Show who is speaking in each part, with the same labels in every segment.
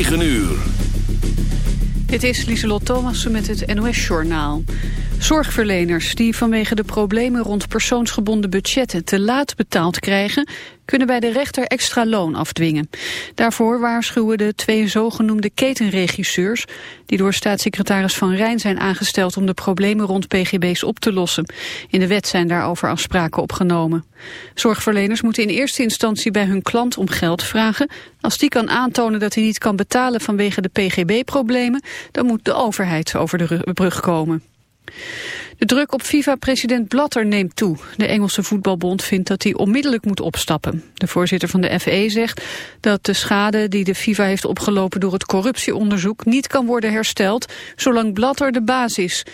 Speaker 1: 9 uur.
Speaker 2: Dit is Lieselot Thomassen met het NOS-journaal. Zorgverleners die vanwege de problemen rond persoonsgebonden budgetten te laat betaald krijgen, kunnen bij de rechter extra loon afdwingen. Daarvoor waarschuwen de twee zogenoemde ketenregisseurs, die door staatssecretaris Van Rijn zijn aangesteld om de problemen rond pgb's op te lossen. In de wet zijn daarover afspraken opgenomen. Zorgverleners moeten in eerste instantie bij hun klant om geld vragen. Als die kan aantonen dat hij niet kan betalen vanwege de pgb-problemen, dan moet de overheid over de brug komen. De druk op FIFA-president Blatter neemt toe. De Engelse voetbalbond vindt dat hij onmiddellijk moet opstappen. De voorzitter van de FE zegt dat de schade die de FIFA heeft opgelopen door het corruptieonderzoek niet kan worden hersteld zolang Blatter de baas is.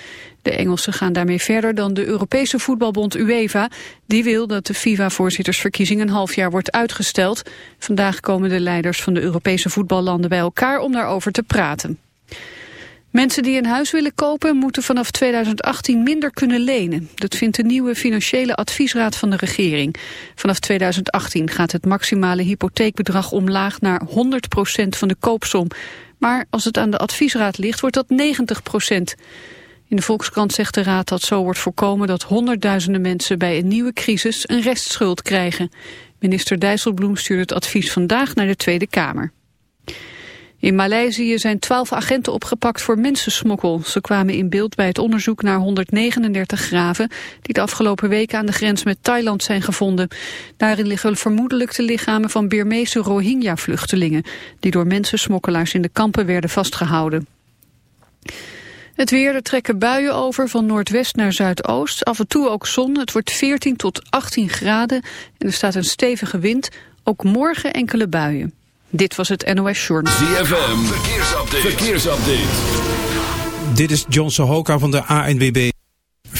Speaker 2: De Engelsen gaan daarmee verder dan de Europese voetbalbond UEFA. Die wil dat de FIFA-voorzittersverkiezing een half jaar wordt uitgesteld. Vandaag komen de leiders van de Europese voetballanden bij elkaar om daarover te praten. Mensen die een huis willen kopen moeten vanaf 2018 minder kunnen lenen. Dat vindt de nieuwe financiële adviesraad van de regering. Vanaf 2018 gaat het maximale hypotheekbedrag omlaag naar 100% van de koopsom. Maar als het aan de adviesraad ligt, wordt dat 90%. In de Volkskrant zegt de raad dat zo wordt voorkomen dat honderdduizenden mensen bij een nieuwe crisis een restschuld krijgen. Minister Dijsselbloem stuurt het advies vandaag naar de Tweede Kamer. In Maleisië zijn twaalf agenten opgepakt voor mensensmokkel. Ze kwamen in beeld bij het onderzoek naar 139 graven... die de afgelopen weken aan de grens met Thailand zijn gevonden. Daarin liggen vermoedelijk de lichamen van Birmeese Rohingya-vluchtelingen... die door mensensmokkelaars in de kampen werden vastgehouden. Het weer, er trekken buien over van noordwest naar zuidoost. Af en toe ook zon. Het wordt 14 tot 18 graden en er staat een stevige wind. Ook morgen enkele buien. Dit was het NOS Journal.
Speaker 1: ZFM, verkeersupdate. verkeersupdate.
Speaker 3: Dit is John Sohoka van de ANWB.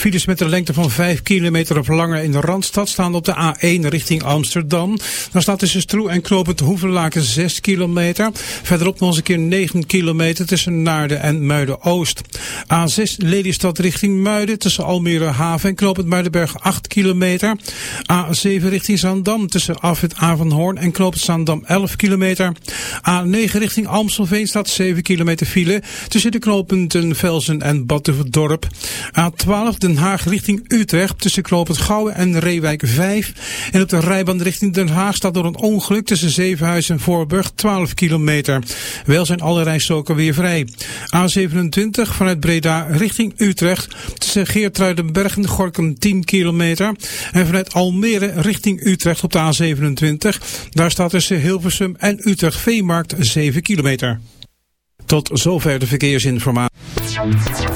Speaker 3: Files met een lengte van 5 kilometer of langer in de Randstad staan op de A1 richting Amsterdam. Daar staat tussen Stroe en Knopend Hoevenlaken 6 kilometer. Verderop nog eens een keer 9 kilometer tussen Naarden en Muiden-Oost. A6 Lelystad richting Muiden tussen Almere Haven en Knopend Muidenberg 8 kilometer. A7 richting Zaandam tussen Afrit Avanhoorn en Knopend Zaandam 11 kilometer. A9 richting Amstelveen staat 7 kilometer file tussen de knooppunten Velsen en Batuverdorp. A12 Den Haag richting Utrecht tussen Knoopend Gouwen en Reewijk 5. En op de rijbaan richting Den Haag staat door een ongeluk tussen Zevenhuizen en Voorburg 12 kilometer. Wel zijn alle rijstroken weer vrij. A27 vanuit Breda richting Utrecht tussen Geertruidenberg en Gorkum 10 kilometer. En vanuit Almere richting Utrecht op de A27. Daar staat tussen Hilversum en Utrecht Veemarkt 7 kilometer. Tot zover de verkeersinformatie.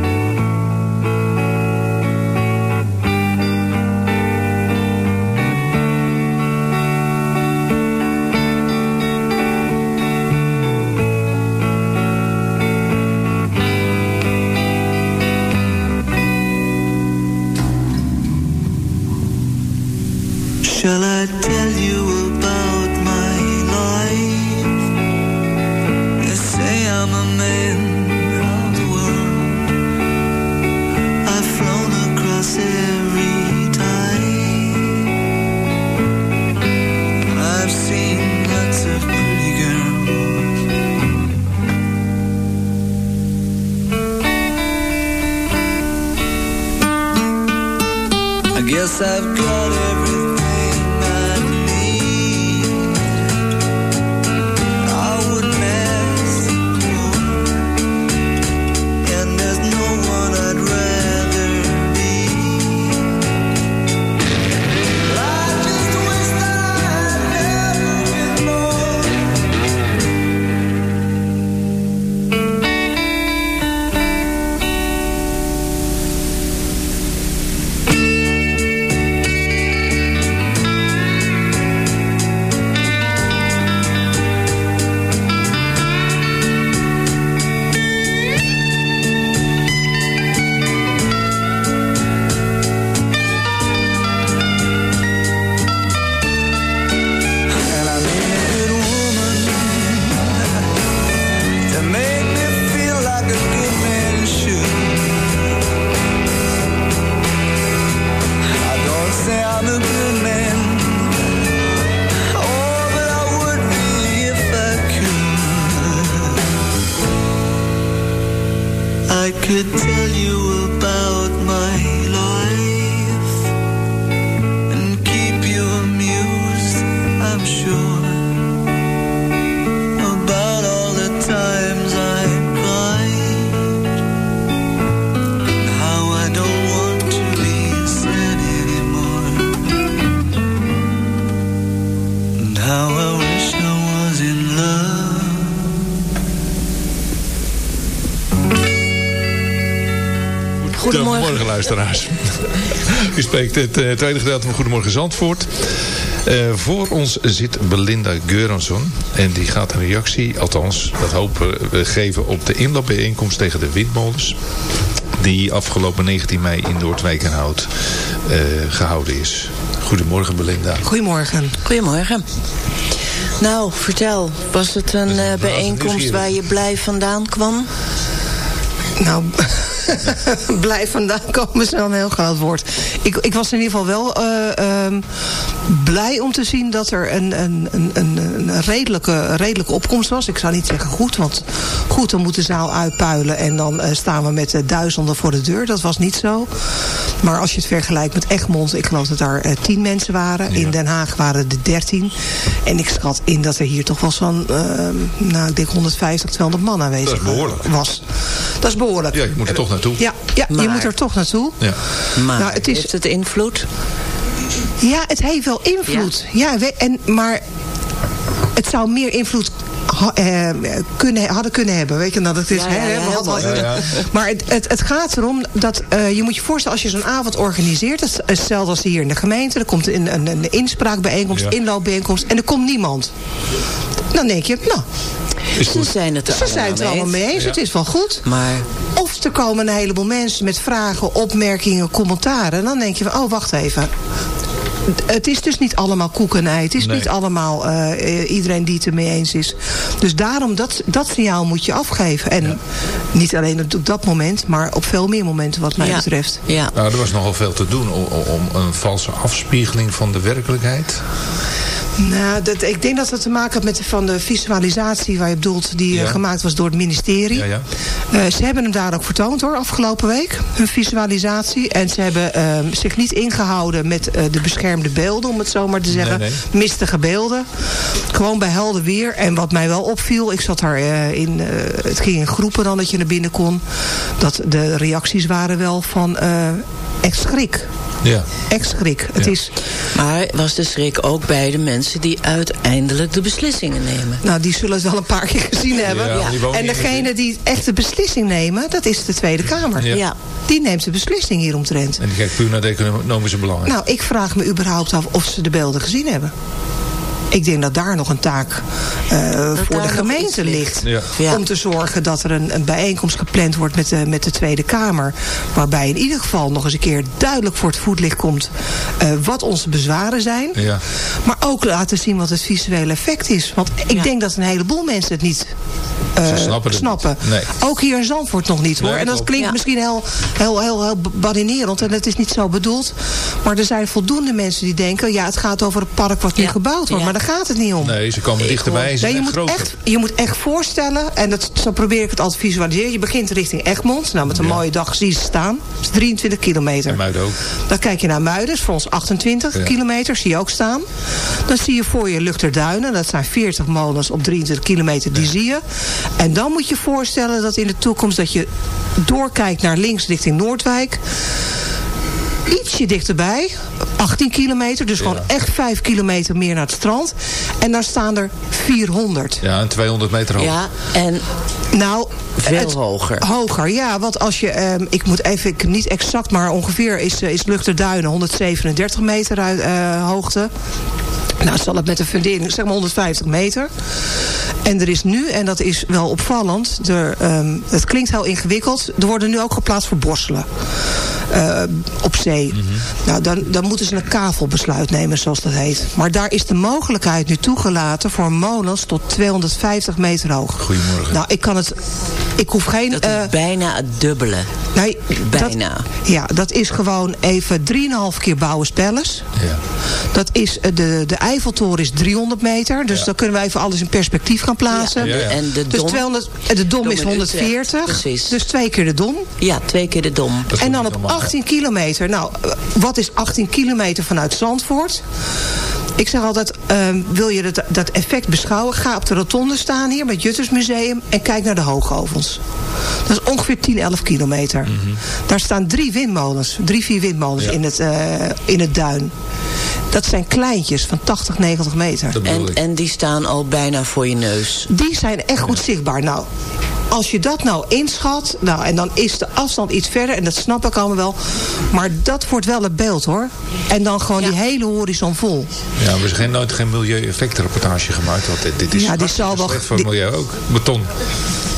Speaker 4: Luisteraars. U spreekt het eh, tweede gedeelte van Goedemorgen Zandvoort. Eh, voor ons zit Belinda Geuransson. En die gaat een reactie, althans dat hopen we, geven op de inloopbijeenkomst tegen de windmolens. Die afgelopen 19 mei in Noordwijk en Hout eh, gehouden is. Goedemorgen Belinda.
Speaker 5: Goedemorgen.
Speaker 6: Goedemorgen. Nou, vertel. Was het een eh, bijeenkomst waar je blij vandaan kwam?
Speaker 5: Nou, blij vandaan komen is wel een heel groot woord. Ik, ik was in ieder geval wel eh, ehm, blij om te zien dat er een, een, een, een, redelijke, redelijke opkomst was. Ik zou niet zeggen goed, want goed, dan moet de zaal uitpuilen... en dan eh, staan we met eh, duizenden voor de deur. Dat was niet zo. Maar als je het vergelijkt met Egmond... ik geloof dat daar tien mensen waren. In Den Haag waren er dertien. En ik schat in dat er hier toch wel zo'n... ehm, nou, ik denk 150, 200 man aanwezig
Speaker 4: Dat is behoorlijk.
Speaker 5: was. Dat is behoorlijk.
Speaker 4: Ja, je moet er toch naartoe.
Speaker 5: Ja, ja je moet er toch naartoe.
Speaker 4: Ja.
Speaker 6: Maar
Speaker 5: Nou, het is-
Speaker 6: heeft het invloed?
Speaker 5: Ja, het heeft wel invloed. Ja, we- en, maar het zou meer invloed ha- eh, kunnen, hadden kunnen hebben. Weet je, nou, dat is,
Speaker 6: Ja, ja,
Speaker 5: hè,
Speaker 6: ja,
Speaker 5: hadden. Maar het, het, het gaat erom dat eh, je moet je voorstellen als je zo'n avond organiseert. Dat is hetzelfde als hier in de gemeente. Er komt een, een, een inspraakbijeenkomst,
Speaker 4: Ja.
Speaker 5: inloopbijeenkomst. En er komt niemand. Dan denk je, nou,
Speaker 6: Ze zijn het er
Speaker 5: ze zijn het er allemaal mee eens.
Speaker 4: Ja.
Speaker 5: Het is wel goed.
Speaker 6: Maar
Speaker 5: Of er komen een heleboel mensen met vragen, opmerkingen, commentaren. En dan denk je van, oh, wacht even. Het is dus niet allemaal koek en ei. Het is
Speaker 4: Nee.
Speaker 5: niet allemaal eh, iedereen die het ermee eens is. Dus daarom, dat, dat signaal moet je afgeven. En niet alleen op dat moment, maar op veel meer momenten wat mij
Speaker 6: ja.
Speaker 5: betreft.
Speaker 6: Ja.
Speaker 4: Nou, er was nogal veel te doen om, om een valse afspiegeling van de werkelijkheid.
Speaker 5: Nou, dat, ik denk dat het te maken heeft met de, van de visualisatie waar je bedoelt, die eh,
Speaker 4: Ja.
Speaker 5: gemaakt was door het ministerie.
Speaker 4: Ja, ja.
Speaker 5: Eh, ze hebben hem daar ook vertoond hoor, afgelopen week. Hun visualisatie. En ze hebben ehm, zich niet ingehouden met eh, de beschermde beelden, om het zo maar te zeggen.
Speaker 4: Nee,
Speaker 5: Mistige beelden. Gewoon bij helder weer. En wat mij wel opviel, ik zat daar in, het ging in groepen dan dat je naar binnen kon. Dat de reacties waren wel van echt schrik.
Speaker 4: Ja.
Speaker 5: Echt schrik. Het
Speaker 4: Ja.
Speaker 5: is,
Speaker 6: Maar was de schrik ook bij de mensen die uiteindelijk de beslissingen nemen?
Speaker 5: nou, die zullen het wel een paar keer gezien hebben.
Speaker 4: Ja,
Speaker 5: En degene die echt de beslissing nemen, dat is de Tweede Kamer.
Speaker 4: Ja.
Speaker 6: Ja.
Speaker 5: Die neemt de beslissing hieromtrent.
Speaker 4: En die kijkt puur naar de economische belangen.
Speaker 5: Nou, ik vraag me überhaupt af of ze de beelden gezien hebben. Ik denk dat daar nog een taak eh, voor de gemeente
Speaker 6: ligt.
Speaker 5: ligt.
Speaker 4: Ja.
Speaker 5: Om te zorgen dat er een, een bijeenkomst gepland wordt met de, met de Tweede Kamer. Waarbij in ieder geval nog eens een keer duidelijk voor het voetlicht komt eh, wat onze bezwaren zijn.
Speaker 4: Ja.
Speaker 5: Maar ook laten zien wat het visuele effect is. Want ik
Speaker 6: Ja.
Speaker 5: denk dat een heleboel mensen het niet eh,
Speaker 4: Ze snappen het niet. Nee.
Speaker 5: Ook hier in Zandvoort nog niet hoor.
Speaker 4: Nee,
Speaker 5: en dat klinkt
Speaker 6: Ja.
Speaker 5: misschien heel, heel, heel, heel badinerend. En dat is niet zo bedoeld. Maar er zijn voldoende mensen die denken... ja, het gaat over het park wat nu gebouwd wordt.
Speaker 6: Ja.
Speaker 5: Maar daar gaat het niet om.
Speaker 4: Nee, ze komen dichterbij ze
Speaker 5: Nee, je, moet
Speaker 4: groter.
Speaker 5: echt, je moet echt voorstellen, en dat, zo probeer ik het altijd te visualiseren. Je begint richting Egmond. Nou, met een mooie dag zie je ze staan. Dat is 23 kilometer.
Speaker 4: En Muiden ook.
Speaker 5: Dan kijk je naar Muiden, is voor ons 28
Speaker 4: Ja.
Speaker 5: kilometer, zie je ook staan. Dan zie je voor je Luchterduinen, dat zijn 40 molens op 23 kilometer, die zie je. En dan moet je voorstellen dat in de toekomst dat je doorkijkt naar links richting Noordwijk. Ietsje dichterbij, 18 kilometer, dus gewoon echt 5 kilometer meer naar het strand. En dan staan er 400.
Speaker 4: Ja, en 200 meter hoog.
Speaker 6: Ja, en
Speaker 5: Nou,
Speaker 6: veel
Speaker 5: het-
Speaker 6: hoger.
Speaker 5: Hoger, ja. Want als je, ehm, ik moet even, ik- niet exact, maar ongeveer is, eh, is Luchterduinen 137 meter uit, eh, hoogte. Nou, zal het met een fundering, zeg maar 150 meter. En er is nu, en dat is wel opvallend, er, ehm, het klinkt heel ingewikkeld, er worden nu ook geplaatst voor borstelen. eh, op zee. Nou, dan, dan moeten ze een kavelbesluit nemen, zoals dat heet. Maar daar is de mogelijkheid nu toegelaten voor molens tot 250 meter hoog.
Speaker 4: Goedemorgen.
Speaker 5: Nou, ik kan het... Ik hoef geen...
Speaker 6: dat is
Speaker 5: eh,
Speaker 6: bijna het dubbele.
Speaker 5: nee,
Speaker 6: bijna.
Speaker 5: Dat, ja, dat is gewoon even 3,5 keer bouwen spellers.
Speaker 4: Ja.
Speaker 5: Dat is, eh, de, de Eiffeltoren is 300 meter. Dus
Speaker 4: Ja.
Speaker 5: dan kunnen we even alles in perspectief gaan plaatsen.
Speaker 4: Ja.
Speaker 6: En de
Speaker 5: Dus
Speaker 6: dom,
Speaker 5: 200, eh, de dom,
Speaker 6: Dom
Speaker 5: is
Speaker 6: in Utrecht,
Speaker 5: 140.
Speaker 6: precies.
Speaker 5: Dus twee keer de dom.
Speaker 6: ja, twee keer de dom.
Speaker 5: En dan op
Speaker 4: normaal.
Speaker 5: 18 kilometer. Nou, eh, wat is 18 kilometer vanuit Zandvoort? Ik zeg altijd, ehm, wil je dat, dat effect beschouwen? Ga op de rotonde staan hier met Juttersmuseum en kijk naar de hoogovens. Dat is ongeveer 10, 11 kilometer.
Speaker 4: Mhm.
Speaker 5: Daar staan drie windmolens, drie, vier windmolens
Speaker 4: Ja.
Speaker 5: in, het, eh, in het duin. Dat zijn kleintjes van 80, 90 meter.
Speaker 6: En, en die staan al bijna voor je neus.
Speaker 5: Die zijn echt goed zichtbaar. Nou, als je dat nou inschat, nou, en dan is de afstand iets verder, en dat snap ik allemaal wel. Maar dat wordt wel het beeld hoor. En dan gewoon die hele horizon vol.
Speaker 4: Ja, we zijn nooit geen milieueffectenrapportage gemaakt. Want dit, dit is
Speaker 5: Ja, die
Speaker 4: hartstikke
Speaker 5: zal wel-
Speaker 4: slecht voor het milieu ook. Beton.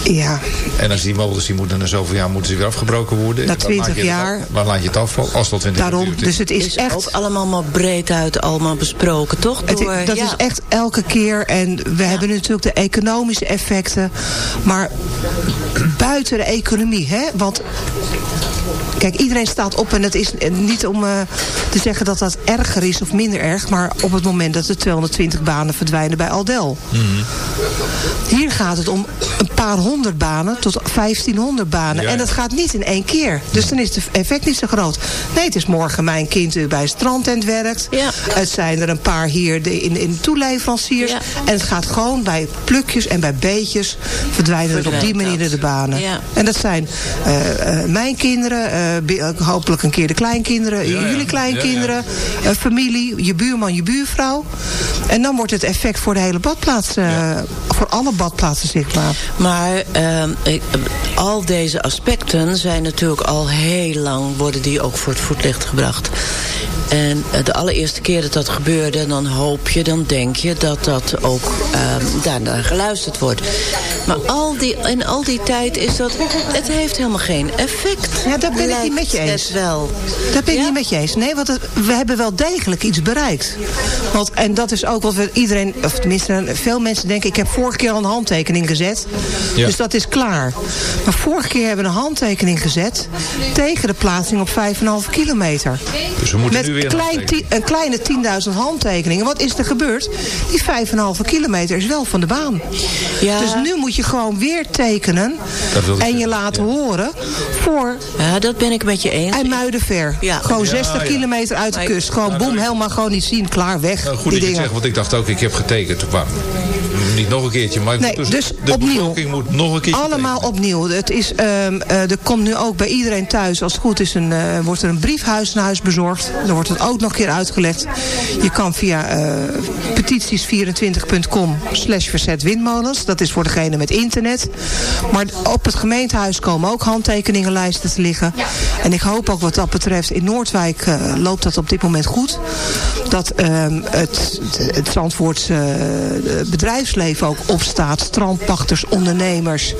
Speaker 5: Ja,
Speaker 4: En als die molens die moeten na zoveel jaar moeten ze weer afgebroken worden.
Speaker 5: Na
Speaker 4: Waar laat
Speaker 5: 20
Speaker 4: je het
Speaker 5: jaar.
Speaker 4: Waar laat je het afval? Als dat 20 jaar
Speaker 5: daarom.
Speaker 4: duurt.
Speaker 5: Dus het is
Speaker 6: is ook
Speaker 5: echt...
Speaker 6: allemaal maar breed uit allemaal besproken, toch?
Speaker 5: Het, i-
Speaker 6: Door-
Speaker 5: dat
Speaker 6: ja.
Speaker 5: is echt elke keer. En we hebben natuurlijk de economische effecten. Maar buiten de economie. Hè? Want kijk, iedereen staat op. En het is niet om eh, te zeggen dat dat erger is of minder erg. Maar op het moment dat er 220 banen verdwijnen bij Aldel. Hier gaat het om een paar honderd banen tot 1500 banen.
Speaker 4: Ja,
Speaker 5: En dat gaat niet in één keer. Dus dan is het effect niet zo groot. Nee, het is morgen mijn kind bij een strandtent werkt.
Speaker 6: Ja.
Speaker 5: Het zijn er een paar hier de- in, in toeleveranciers.
Speaker 6: Ja.
Speaker 5: En het gaat gewoon bij plukjes en bij beetjes verdwijnen er op die Manier
Speaker 6: dat.
Speaker 5: de banen.
Speaker 6: Ja.
Speaker 5: En dat zijn eh, eh, mijn kinderen, eh, hopelijk een keer de kleinkinderen,
Speaker 4: Ja, ja.
Speaker 5: jullie kleinkinderen, familie, je buurman, je buurvrouw. En dan wordt het effect voor de hele badplaats, eh, voor alle badplaatsen zichtbaar.
Speaker 6: Maar ehm, ik, al deze aspecten zijn natuurlijk al heel lang... worden die ook voor het voetlicht gebracht. En eh, de allereerste keer dat dat gebeurde... dan hoop je, dan denk je dat dat ook ehm daarnaar geluisterd wordt. Maar al die, in al die tijd is dat... het heeft helemaal geen effect.
Speaker 5: Ja, daar ben ik niet met je eens.
Speaker 6: Het wel.
Speaker 5: Dat ben ik
Speaker 6: Ja?
Speaker 5: niet met je eens. Nee, want het- we hebben wel degelijk iets bereikt. Want, en dat is ook wat we iedereen, of tenminste veel mensen denken... ik heb vorige keer al een handtekening gezet.
Speaker 4: Ja.
Speaker 5: Dus dat is klaar. Maar vorige keer hebben we een handtekening gezet... tegen de plaatsing op 5,5 kilometer.
Speaker 4: Dus we moeten
Speaker 5: Met
Speaker 4: nu weer
Speaker 5: klein een kleine 10.000 handtekeningen. Wat is er gebeurd? Die 5,5 kilometer is wel van de baan.
Speaker 6: Ja.
Speaker 5: Dus nu moet je gewoon weer tekenen... En je laten
Speaker 4: ja.
Speaker 5: horen voor
Speaker 6: Ja, dat ben ik met je eens.
Speaker 5: IJmuidenver.
Speaker 6: Ja.
Speaker 5: Gewoon
Speaker 4: Ja,
Speaker 5: 60
Speaker 4: ja.
Speaker 5: kilometer uit de kust. Gewoon boem, helemaal gewoon niet zien. Klaar, weg.
Speaker 4: Nou, goed
Speaker 5: die
Speaker 4: dat je
Speaker 5: dingen.
Speaker 4: zegt, want ik dacht ook, ik heb getekend. Maar niet nog een keertje, maar ik
Speaker 5: Nee,
Speaker 4: moet
Speaker 5: dus
Speaker 4: de
Speaker 5: opnieuw.
Speaker 4: bevolking moet nog een keertje
Speaker 5: Allemaal
Speaker 4: tekenen.
Speaker 5: opnieuw. Het is, ehm, eh, er komt nu ook bij iedereen thuis, als het goed is, een, eh, wordt er een briefhuis naar huis bezorgd. Dan wordt het ook nog een keer uitgelegd. Je kan via eh, petities24.com slash verzet windmolens. Dat is voor degene met internet. Maar op het gemeentehuis komen ook handtekeningenlijsten te liggen. En ik hoop ook wat dat betreft, in Noordwijk loopt dat op dit moment goed. Dat ehm, het, het, Zandvoortse eh, bedrijfsleven ook opstaat. Strandpachters, ondernemers.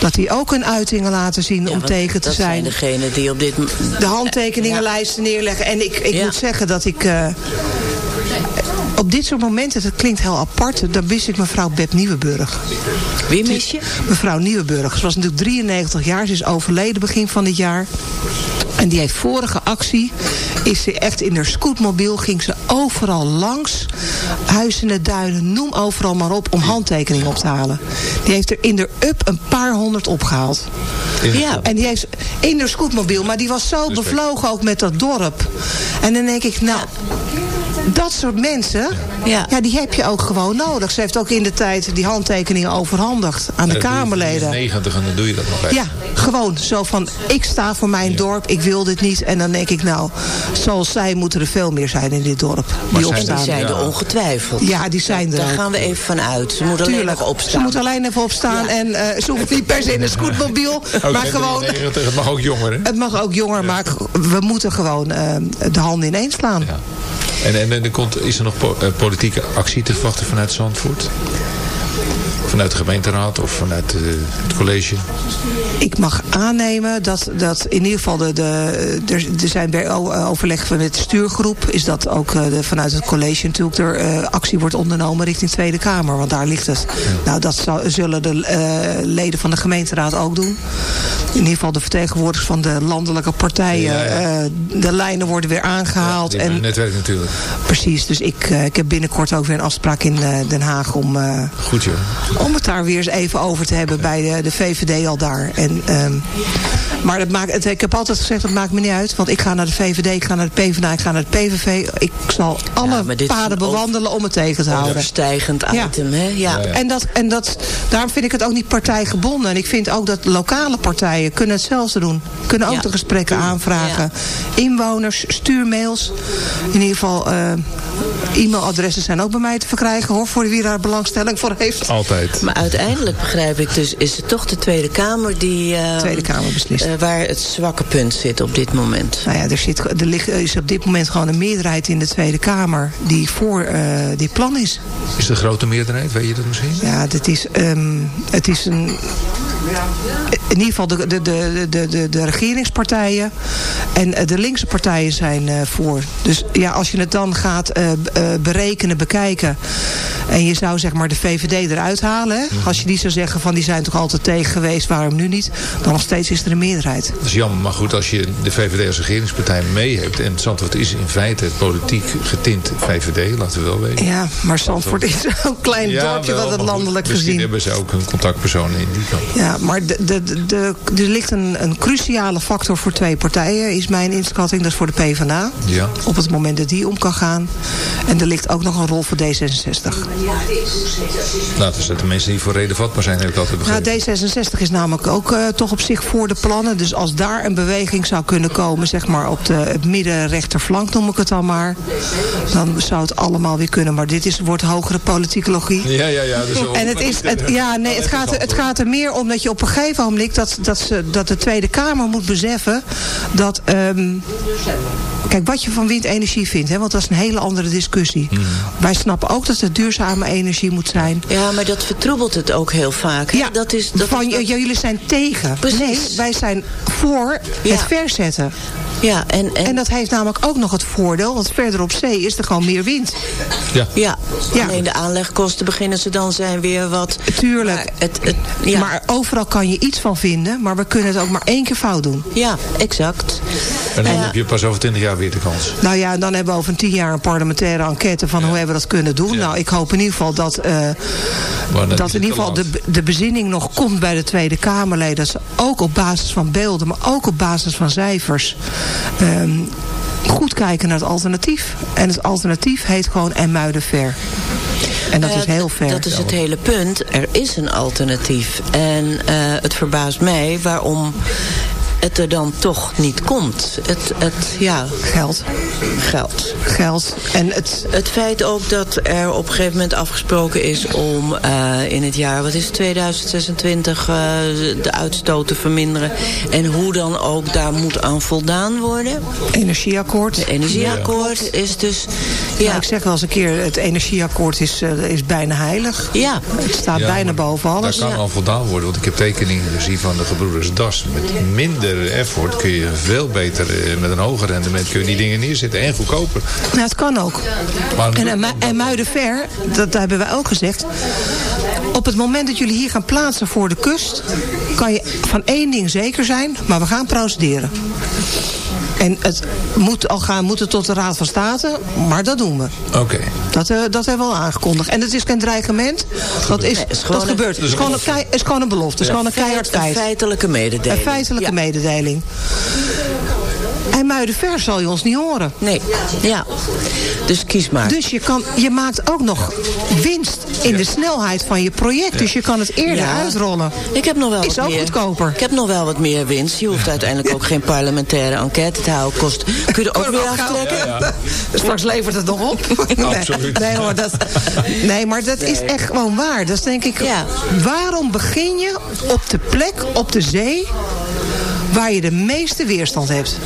Speaker 5: Dat die ook hun uitingen laten zien
Speaker 6: Ja,
Speaker 5: om tegen te
Speaker 6: dat
Speaker 5: zijn.
Speaker 6: zijn degenen die op dit...
Speaker 5: De handtekeningenlijsten neerleggen. En ik, ik
Speaker 6: Ja.
Speaker 5: moet zeggen dat ik... eh, op dit soort momenten, het klinkt heel apart, dan wist ik mevrouw Beb Nieuwenburg.
Speaker 6: Wie mis je?
Speaker 5: Mevrouw Nieuwenburg. Ze was natuurlijk 93 jaar. Ze is overleden begin van dit jaar. En die heeft vorige actie, is ze echt in haar scootmobiel, ging ze overal langs. Huizen duinen, noem overal maar op, om handtekeningen op te halen. Die heeft er in de up een paar honderd opgehaald.
Speaker 6: Ja.
Speaker 5: En die heeft in haar scootmobiel, maar die was zo bevlogen ook met dat dorp. En dan denk ik, nou, dat soort mensen,
Speaker 6: Ja.
Speaker 5: ja. die heb je ook gewoon nodig. Ze heeft ook in de tijd die handtekeningen overhandigd aan de Kamerleden.
Speaker 4: 90 en dan doe je dat nog even.
Speaker 5: Ja, gewoon zo van, ik sta voor mijn dorp, ik wil dit niet. En dan denk ik, nou, zoals zij moeten er veel meer zijn in dit dorp. Die opstaan.
Speaker 6: die zijn er ongetwijfeld.
Speaker 5: Ja, die zijn er
Speaker 6: Daar gaan we even van uit. Ze moeten alleen
Speaker 5: Tuurlijk,
Speaker 6: nog
Speaker 5: ze
Speaker 6: opstaan.
Speaker 5: moet alleen even opstaan. En eh, ze hoeft niet per se in een scootmobiel.
Speaker 4: Ook
Speaker 5: maar gewoon,
Speaker 4: 93, het mag ook jonger, hè?
Speaker 5: het mag ook jonger, maar we moeten gewoon eh, de handen ineens slaan.
Speaker 4: Ja. En, en, komt, is er nog eh, politieke actie te verwachten vanuit Zandvoort? Vanuit de gemeenteraad of vanuit eh, het college?
Speaker 5: Ik mag aannemen dat, dat in ieder geval de, de, er, er zijn bij o- overleg van het stuurgroep. Is dat ook eh, de, vanuit het college natuurlijk er eh, actie wordt ondernomen richting Tweede Kamer. Want daar ligt het. Nou, dat zou- zullen de eh, leden van de gemeenteraad ook doen. In ieder geval de vertegenwoordigers van de landelijke partijen.
Speaker 4: Ja, ja.
Speaker 5: eh, de lijnen worden weer aangehaald. En,
Speaker 4: netwerk natuurlijk.
Speaker 5: precies, dus ik, eh, ik heb binnenkort ook weer een afspraak in eh, Den Haag om... eh,
Speaker 4: Goed joh.
Speaker 5: Om het daar weer eens even over te hebben bij de, de VVD al daar. En, ehm, maar dat maakt, het, ik heb altijd gezegd, dat maakt me niet uit. Want ik ga naar de VVD, ik ga naar de PvdA, ik ga naar de PVV. Ik zal alle paden bewandelen om het tegen te houden.
Speaker 6: Overstijgend
Speaker 5: Ja.
Speaker 6: item, hè? Ja.
Speaker 5: En, dat, en dat, daarom vind ik het ook niet partijgebonden. En ik vind ook dat lokale partijen kunnen hetzelfde doen. Kunnen ook
Speaker 6: Ja.
Speaker 5: de gesprekken aanvragen. Inwoners, stuurmails. In ieder geval, eh, e-mailadressen zijn ook bij mij te verkrijgen hoor. Voor wie daar belangstelling voor heeft.
Speaker 4: Altijd.
Speaker 6: Maar uiteindelijk begrijp ik dus, is het toch de Tweede Kamer die... eh,
Speaker 5: Tweede Kamer beslist.
Speaker 6: eh, waar het zwakke punt zit op dit moment.
Speaker 5: Nou ja, er, zit, er ligt, er is op dit moment gewoon een meerderheid in de Tweede Kamer die voor eh, dit plan is.
Speaker 4: Is de grote meerderheid, weet je dat misschien?
Speaker 5: Ja, dit is, ehm, het is een... In ieder geval de, de, de, de, de, regeringspartijen en eh, de linkse partijen zijn eh, voor. Dus ja, als je het dan gaat eh, berekenen, bekijken... en je zou zeg maar de VVD eruit halen... Hè? als je die zou zeggen van die zijn toch altijd tegen geweest, waarom nu niet? Dan nog steeds is er een meerderheid.
Speaker 4: Dat is jammer, maar goed, als je de VVD als regeringspartij mee hebt... en Zandvoort is in feite politiek getint VVD, laten we wel weten.
Speaker 5: Ja, maar Zandvoort is zo'n klein
Speaker 4: Ja,
Speaker 5: dorpje
Speaker 4: wel,
Speaker 5: wat het landelijk
Speaker 4: Misschien
Speaker 5: gezien.
Speaker 4: hebben ze ook een contactpersoon in die kant.
Speaker 5: Ja, maar de, de, de, de- er ligt een, een cruciale factor voor twee partijen, is mijn inschatting. Dat is voor de PvdA.
Speaker 4: Ja.
Speaker 5: Op het moment dat die om kan gaan. En er ligt ook nog een rol voor D66.
Speaker 4: Nou, dus dat de mensen die voor reden vatbaar zijn, heb ik altijd
Speaker 5: Nou,
Speaker 4: begrepen.
Speaker 5: D66 is namelijk ook eh, toch op zich voor de plannen. Dus als daar een beweging zou kunnen komen, zeg maar op de, middenrechterflank noem ik het dan maar. Dan zou het allemaal weer kunnen. Maar dit is, wordt hogere politicologie.
Speaker 4: Ja, ja, ja. Dus
Speaker 5: En het, is, het, ja, nee, het, gaat, het gaat er meer om dat je op een gegeven moment... dat, dat, ze, dat de Tweede Kamer moet beseffen dat... ehm, kijk, wat je van windenergie vindt, hè, want dat is een hele andere discussie. Wij snappen ook dat het duurzame energie moet zijn.
Speaker 6: Ja, maar dat vertroebelt het ook heel vaak. hè?
Speaker 5: Ja,
Speaker 6: dat is, dat
Speaker 5: van,
Speaker 6: is dat-
Speaker 5: jullie zijn tegen.
Speaker 6: Precies.
Speaker 5: Nee, wij zijn voor
Speaker 6: Ja.
Speaker 5: het verzetten.
Speaker 6: ja, en, en,
Speaker 5: En dat heeft namelijk ook nog het voordeel... want verder op zee is er gewoon meer wind.
Speaker 4: Ja.
Speaker 6: ja,
Speaker 5: Ja.
Speaker 6: alleen de aanlegkosten beginnen ze dan zijn weer wat...
Speaker 5: Tuurlijk.
Speaker 6: Maar het, het, ja,
Speaker 5: Maar overal kan je iets van vinden... maar we kunnen het ook maar één keer fout doen.
Speaker 6: ja, exact.
Speaker 4: En dan
Speaker 6: Ja.
Speaker 4: heb je pas over twintig jaar weer de kans.
Speaker 5: Nou ja, dan hebben we over tien jaar een parlementaire enquête... van hoe hebben we dat kunnen doen.
Speaker 4: Ja.
Speaker 5: Nou, ik hoop in ieder geval dat... eh, dat in ieder geval de, de bezinning nog komt bij de Tweede Kamerleden. Dat ze ook op basis van beelden, maar ook op basis van cijfers... ehm, goed kijken naar het alternatief. En het alternatief heet gewoon Emmuiden ver. En dat is heel ver.
Speaker 6: Dat is het hele punt. Er is een alternatief. En eh, het verbaast mij waarom het er dan toch niet komt. Het, het ja,
Speaker 5: Geld.
Speaker 6: geld.
Speaker 5: Geld. En het...
Speaker 6: Het feit ook dat er op een gegeven moment afgesproken is om eh, in het jaar, wat is het, 2026, eh, de uitstoot te verminderen. En hoe dan ook daar moet aan voldaan worden.
Speaker 5: Energieakkoord.
Speaker 6: Het energieakkoord is dus,
Speaker 5: Ja. ik zeg wel eens een keer, het energieakkoord is, eh, is bijna heilig.
Speaker 6: ja.
Speaker 5: Het staat
Speaker 4: Ja,
Speaker 5: bijna boven alles.
Speaker 4: Daar kan
Speaker 6: Ja.
Speaker 4: al voldaan worden, want ik heb tekeningen gezien van de gebroeders Das met minder Erfurt kun je veel beter eh, met een hoger rendement kun je die dingen neerzetten. En goedkoper.
Speaker 5: Nou, het kan ook.
Speaker 4: Maar
Speaker 5: En, en, Mu- en Muidenver, dat hebben wij ook gezegd. Op het moment dat jullie hier gaan plaatsen voor de kust... kan je van één ding zeker zijn, maar we gaan procederen. En het moet al gaan, moet het tot de Raad van State, maar dat doen we.
Speaker 4: Oké.
Speaker 5: Dat, eh, dat hebben we al aangekondigd. En het is geen dreigement. Dat, is,
Speaker 6: het is gewoon
Speaker 5: dat
Speaker 6: een-
Speaker 5: gebeurt. Het is gewoon een, kei- is gewoon een belofte. Het is gewoon een keihard
Speaker 6: Een
Speaker 5: feit.
Speaker 6: feitelijke mededeling.
Speaker 5: Een feitelijke
Speaker 6: Ja.
Speaker 5: mededeling. En Muidenver zal je ons niet horen.
Speaker 6: Nee, ja. Dus kies maar.
Speaker 5: Dus je, kan, je maakt ook nog winst in de snelheid van je project. Dus je kan het eerder
Speaker 6: Ja.
Speaker 5: uitrollen.
Speaker 6: Ik heb nog wel
Speaker 5: Is
Speaker 6: wat
Speaker 5: ook
Speaker 6: meer.
Speaker 5: goedkoper.
Speaker 6: Ik heb nog wel wat meer winst. Je hoeft uiteindelijk ook geen parlementaire enquête te houden. Kost, kun je er ook weer aftrekken?
Speaker 5: Straks levert het nog op. Nee,
Speaker 4: Absoluut.
Speaker 5: Nee, hoor, dat, nee maar dat is echt gewoon waar. Dat is denk ik,
Speaker 6: Ja.
Speaker 5: waarom begin je op de plek, op de zee... waar je de meeste weerstand hebt?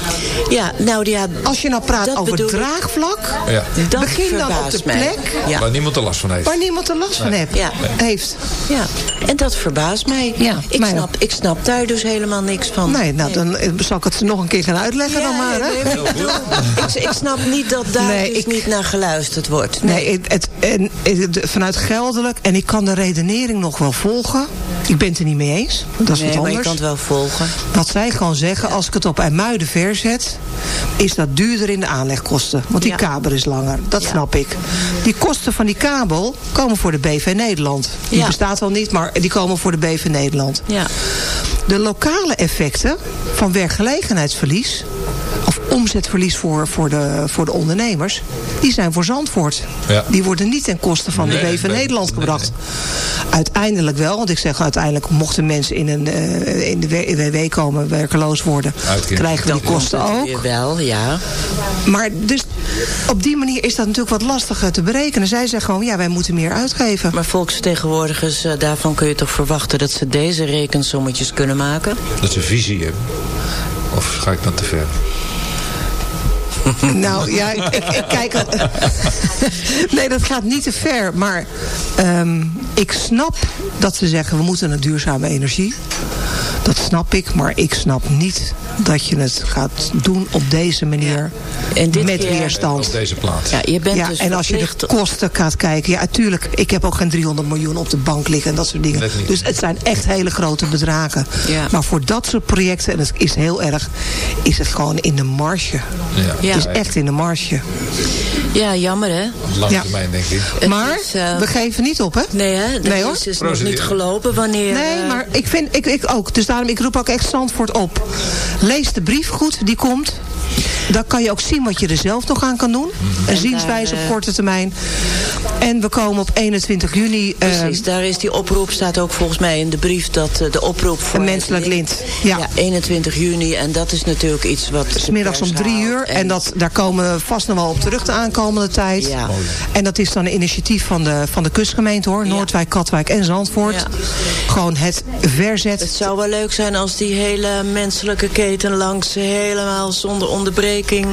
Speaker 6: Ja, nou ja.
Speaker 5: Als je nou praat over draagvlak...
Speaker 4: Ja.
Speaker 6: Dat
Speaker 5: begin dan op de plek
Speaker 6: Ja.
Speaker 4: Waar niemand er last van heeft.
Speaker 5: waar niemand er last van heeft.
Speaker 6: Ja.
Speaker 5: heeft.
Speaker 6: ja, en dat verbaast mij.
Speaker 5: Ja,
Speaker 6: ik,
Speaker 5: mij
Speaker 6: snap, ik snap daar dus helemaal niks van.
Speaker 5: Nee, nou, dan eh, zal ik het nog een keer gaan uitleggen dan maar. Hè?
Speaker 6: nee, ik, ik, ik snap niet dat daar
Speaker 5: Nee,
Speaker 6: dus
Speaker 5: ik-
Speaker 6: niet naar geluisterd wordt.
Speaker 5: Nee, het, het, en, het- vanuit geldelijk, en ik kan de redenering nog wel volgen. Ik ben het er niet mee eens. Dat is
Speaker 6: nee,
Speaker 5: wat
Speaker 6: maar je
Speaker 5: anders.
Speaker 6: kan het wel volgen.
Speaker 5: Wat zij gewoon zeggen, als ik het op IJmuiden verzet... is dat duurder in de aanlegkosten. Want die
Speaker 6: Ja.
Speaker 5: kabel is langer. Dat
Speaker 6: Ja.
Speaker 5: snap ik. Die kosten van die kabel komen voor de BV Nederland. Die bestaat al niet, maar die komen voor de BV Nederland.
Speaker 6: Ja.
Speaker 5: De lokale effecten van werkgelegenheidsverlies... of omzetverlies voor, voor, de, voor de ondernemers... die zijn voor Zandvoort.
Speaker 4: Ja.
Speaker 5: Die worden niet ten koste van de BV
Speaker 4: nee,
Speaker 5: Nederland
Speaker 4: nee,
Speaker 5: gebracht. Uiteindelijk wel, want ik zeg uiteindelijk... mochten mensen in, een, eh, in de WW komen werkeloos worden...
Speaker 4: Uitkering.
Speaker 5: krijgen we die
Speaker 6: Dan
Speaker 5: kosten ook.
Speaker 6: Wel, ja.
Speaker 5: Maar dus op die manier is dat natuurlijk wat lastiger te berekenen. Zij zeggen gewoon, ja, wij moeten meer uitgeven.
Speaker 6: Maar volksvertegenwoordigers, eh, daarvan kun je toch verwachten... dat ze deze rekensommetjes kunnen maken?
Speaker 4: Dat ze visie hebben. Of ga ik dan te ver?
Speaker 5: Nou ja, ik, ik, kijk. nee, dat gaat niet te ver. Maar ehm, ik snap dat ze zeggen we moeten naar duurzame energie. Dat snap ik, maar ik snap niet dat je het gaat doen op deze manier.
Speaker 6: En dit
Speaker 5: met
Speaker 6: keer-
Speaker 5: weerstand.
Speaker 4: Op deze plaats.
Speaker 6: Ja, je bent
Speaker 5: Ja,
Speaker 6: dus
Speaker 5: en als je de kosten gaat kijken. Ja, tuurlijk. Ik heb ook geen 300 miljoen op de bank liggen en dat soort dingen. Dus het zijn echt hele grote bedragen.
Speaker 6: Ja.
Speaker 5: Maar voor dat soort projecten, en dat is heel erg, is het gewoon in de marge.
Speaker 4: Ja.
Speaker 6: Ja.
Speaker 5: Het is echt in de marge.
Speaker 6: Ja, jammer hè?
Speaker 4: Op lange
Speaker 5: Ja.
Speaker 4: termijn denk ik.
Speaker 6: Het
Speaker 5: maar
Speaker 6: is, eh,
Speaker 5: we geven niet op, hè?
Speaker 6: Nee hè? De
Speaker 5: Nee, hoor.
Speaker 6: is dus nog niet gelopen wanneer...
Speaker 5: Nee,
Speaker 6: eh,
Speaker 5: maar ik vind, ik, ik ook. Dus daarom, ik roep ook echt Zandvoort op. Lees de brief goed, die komt. Dan kan je ook zien wat je er zelf nog aan kan doen. Een zienswijze op
Speaker 6: eh,
Speaker 5: korte termijn. En we komen op 21 juni... eh,
Speaker 6: Precies, daar is die oproep, staat ook volgens mij in de brief... dat eh, de oproep voor...
Speaker 5: Een menselijk lint, ja.
Speaker 6: 21 juni. En dat is natuurlijk iets wat...
Speaker 5: Smiddags om drie uur. En dat, daar komen we vast nog wel op terug de aankomende tijd.
Speaker 6: Ja.
Speaker 5: En dat is dan een initiatief van de, van de kustgemeente hoor.
Speaker 6: Ja.
Speaker 5: Noordwijk, Katwijk en Zandvoort.
Speaker 6: Ja.
Speaker 5: Gewoon het verzet.
Speaker 6: Het zou wel leuk zijn als die hele menselijke keten langs... helemaal zonder onderbreking...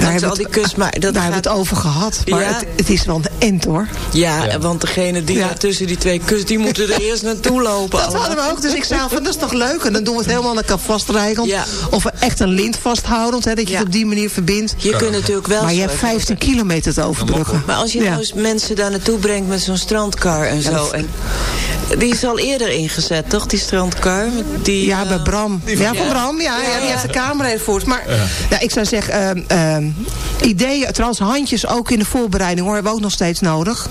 Speaker 5: Daar
Speaker 6: al
Speaker 5: we
Speaker 6: die
Speaker 5: het-
Speaker 6: kust... Maar dat
Speaker 5: Daar hebben
Speaker 6: gaat...
Speaker 5: we het over gehad. Maar
Speaker 6: Ja.
Speaker 5: het, het is wel een end hoor.
Speaker 6: Ja,
Speaker 4: Ja.
Speaker 6: want degene die
Speaker 5: Ja.
Speaker 6: daar tussen die twee kust... die moeten er eerst naartoe lopen.
Speaker 5: Dat
Speaker 6: allemaal.
Speaker 5: hadden we ook. Dus ik zei van, dat is toch leuk? En dan doen we het helemaal aan elkaar vastrijgend.
Speaker 6: Ja.
Speaker 5: Of echt een lint vasthoudend. Hè, dat je
Speaker 6: Ja.
Speaker 5: het op die manier verbindt.
Speaker 6: Je kunt natuurlijk wel...
Speaker 5: Maar je hebt
Speaker 6: zorgen
Speaker 5: 15 kilometer te overbruggen.
Speaker 6: Maar als je
Speaker 5: Ja.
Speaker 6: nou eens mensen daar naartoe brengt met zo'n strandkar en zo.
Speaker 5: dat-
Speaker 6: En die is al eerder ingezet, toch? Die strandkar? Die,
Speaker 5: Ja, bij
Speaker 6: eh,
Speaker 5: Bram. Ja, van Bram. Ja, ja, die heeft de camera ingevoerd. Maar ja. ik zou zeggen, ehm, ehm, ideeën, trouwens handjes ook in de voorbereiding hoor, hebben we ook nog steeds nodig.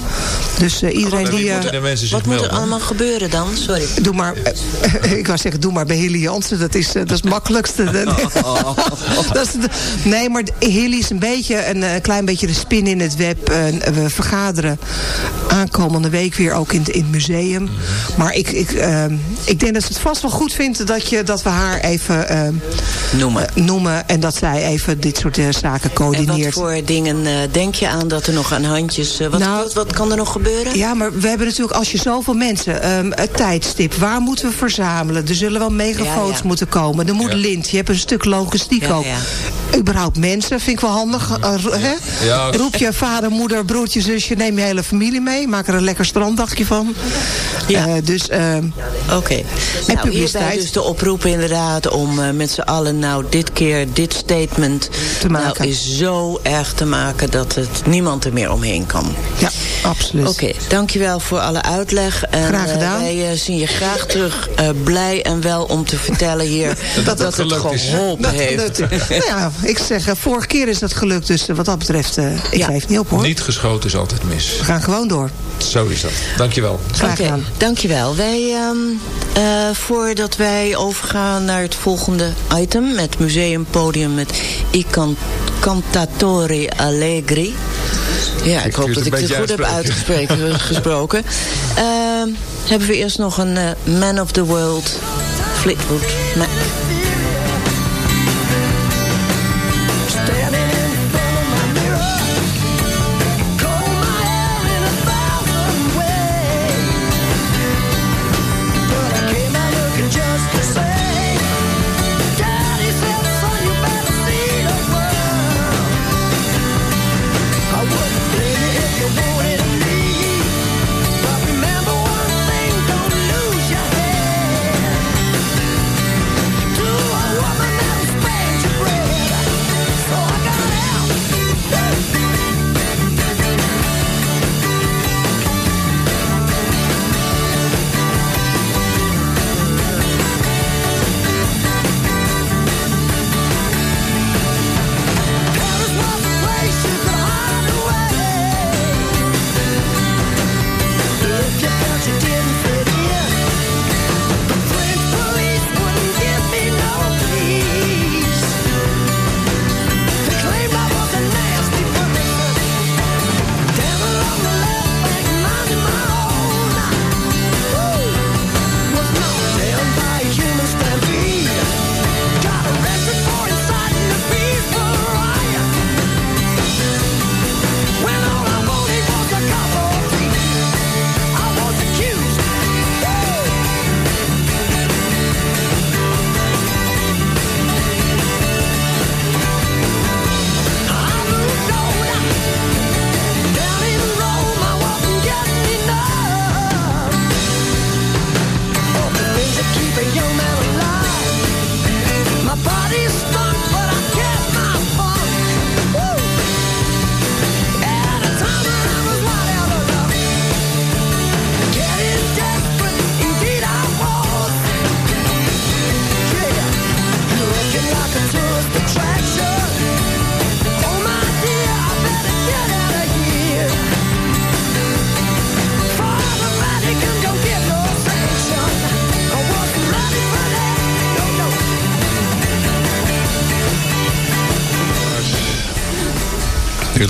Speaker 5: Dus eh, iedereen
Speaker 4: Wat
Speaker 5: die... eh,
Speaker 4: moeten de mensen zich
Speaker 6: Wat moet er allemaal gebeuren dan? Sorry.
Speaker 5: Doe maar, ik wou zeggen, doe maar bij Hilly Jansen. Dat is, dat is het makkelijkste. dat is de- nee, maar Hilly is een beetje, een, klein beetje de spin in het web. We vergaderen aankomende week weer ook in, het- in het museum. Maar ik, ik, eh, ik denk dat ze het vast wel goed vindt dat, je, dat we haar even eh,
Speaker 6: Noemen.
Speaker 5: eh, noemen. En dat zij even dit soort eh, zaken
Speaker 6: En wat
Speaker 5: coördineert.
Speaker 6: voor dingen eh, denk je aan dat er nog aan handjes... wat,
Speaker 5: Nou,
Speaker 6: wat, wat kan er nog gebeuren?
Speaker 5: Ja, maar we hebben natuurlijk als je zoveel mensen... ehm, het tijdstip, waar moeten we verzamelen? Er zullen wel megafoons
Speaker 6: Ja, ja.
Speaker 5: moeten komen. Er moet
Speaker 4: Ja.
Speaker 5: lint, je hebt een stuk logistiek
Speaker 6: Ja,
Speaker 5: ook.
Speaker 6: ja.
Speaker 5: überhaupt mensen, vind ik wel handig. Uh, hè?
Speaker 4: Ja.
Speaker 5: Roep je vader, moeder, broertje, zusje, neem je hele familie mee. Maak er een lekker stranddagje van.
Speaker 7: Ja.
Speaker 5: Uh, dus, uh,
Speaker 7: Oké.
Speaker 5: En
Speaker 7: Nou,
Speaker 5: publiciteit.
Speaker 7: hierbij dus de oproep inderdaad om uh, met z'n allen nou dit keer dit statement
Speaker 5: Te maken.
Speaker 7: nou is zo erg te maken dat het niemand er meer omheen kan.
Speaker 5: Ja, absoluut.
Speaker 7: Oké, dankjewel voor alle uitleg. En,
Speaker 5: Graag
Speaker 7: eh,
Speaker 5: gedaan.
Speaker 7: wij eh, zien je graag terug uh, blij en wel om te vertellen hier dat,
Speaker 4: het
Speaker 7: het
Speaker 4: is.
Speaker 7: geholpen
Speaker 5: Dat
Speaker 7: heeft.
Speaker 5: nou ja, ik zeg, uh, vorige keer is dat gelukt. Dus uh, wat dat betreft, uh, ik
Speaker 7: Ja.
Speaker 5: geef niet op hoor.
Speaker 4: Niet geschoten is altijd mis.
Speaker 5: We gaan gewoon door.
Speaker 4: Zo is dat. Dankjewel.
Speaker 5: Graag gedaan.
Speaker 7: Dankjewel. Wij, ehm, eh, voordat wij overgaan naar het volgende item... met Museumpodium met I Can- Cantatori Allegri... Ja, ik hoop dat
Speaker 4: het
Speaker 7: ik het goed heb uitgesproken. gesproken. Ehm, hebben we eerst nog een eh, Man of the World, Fleetwood Mac.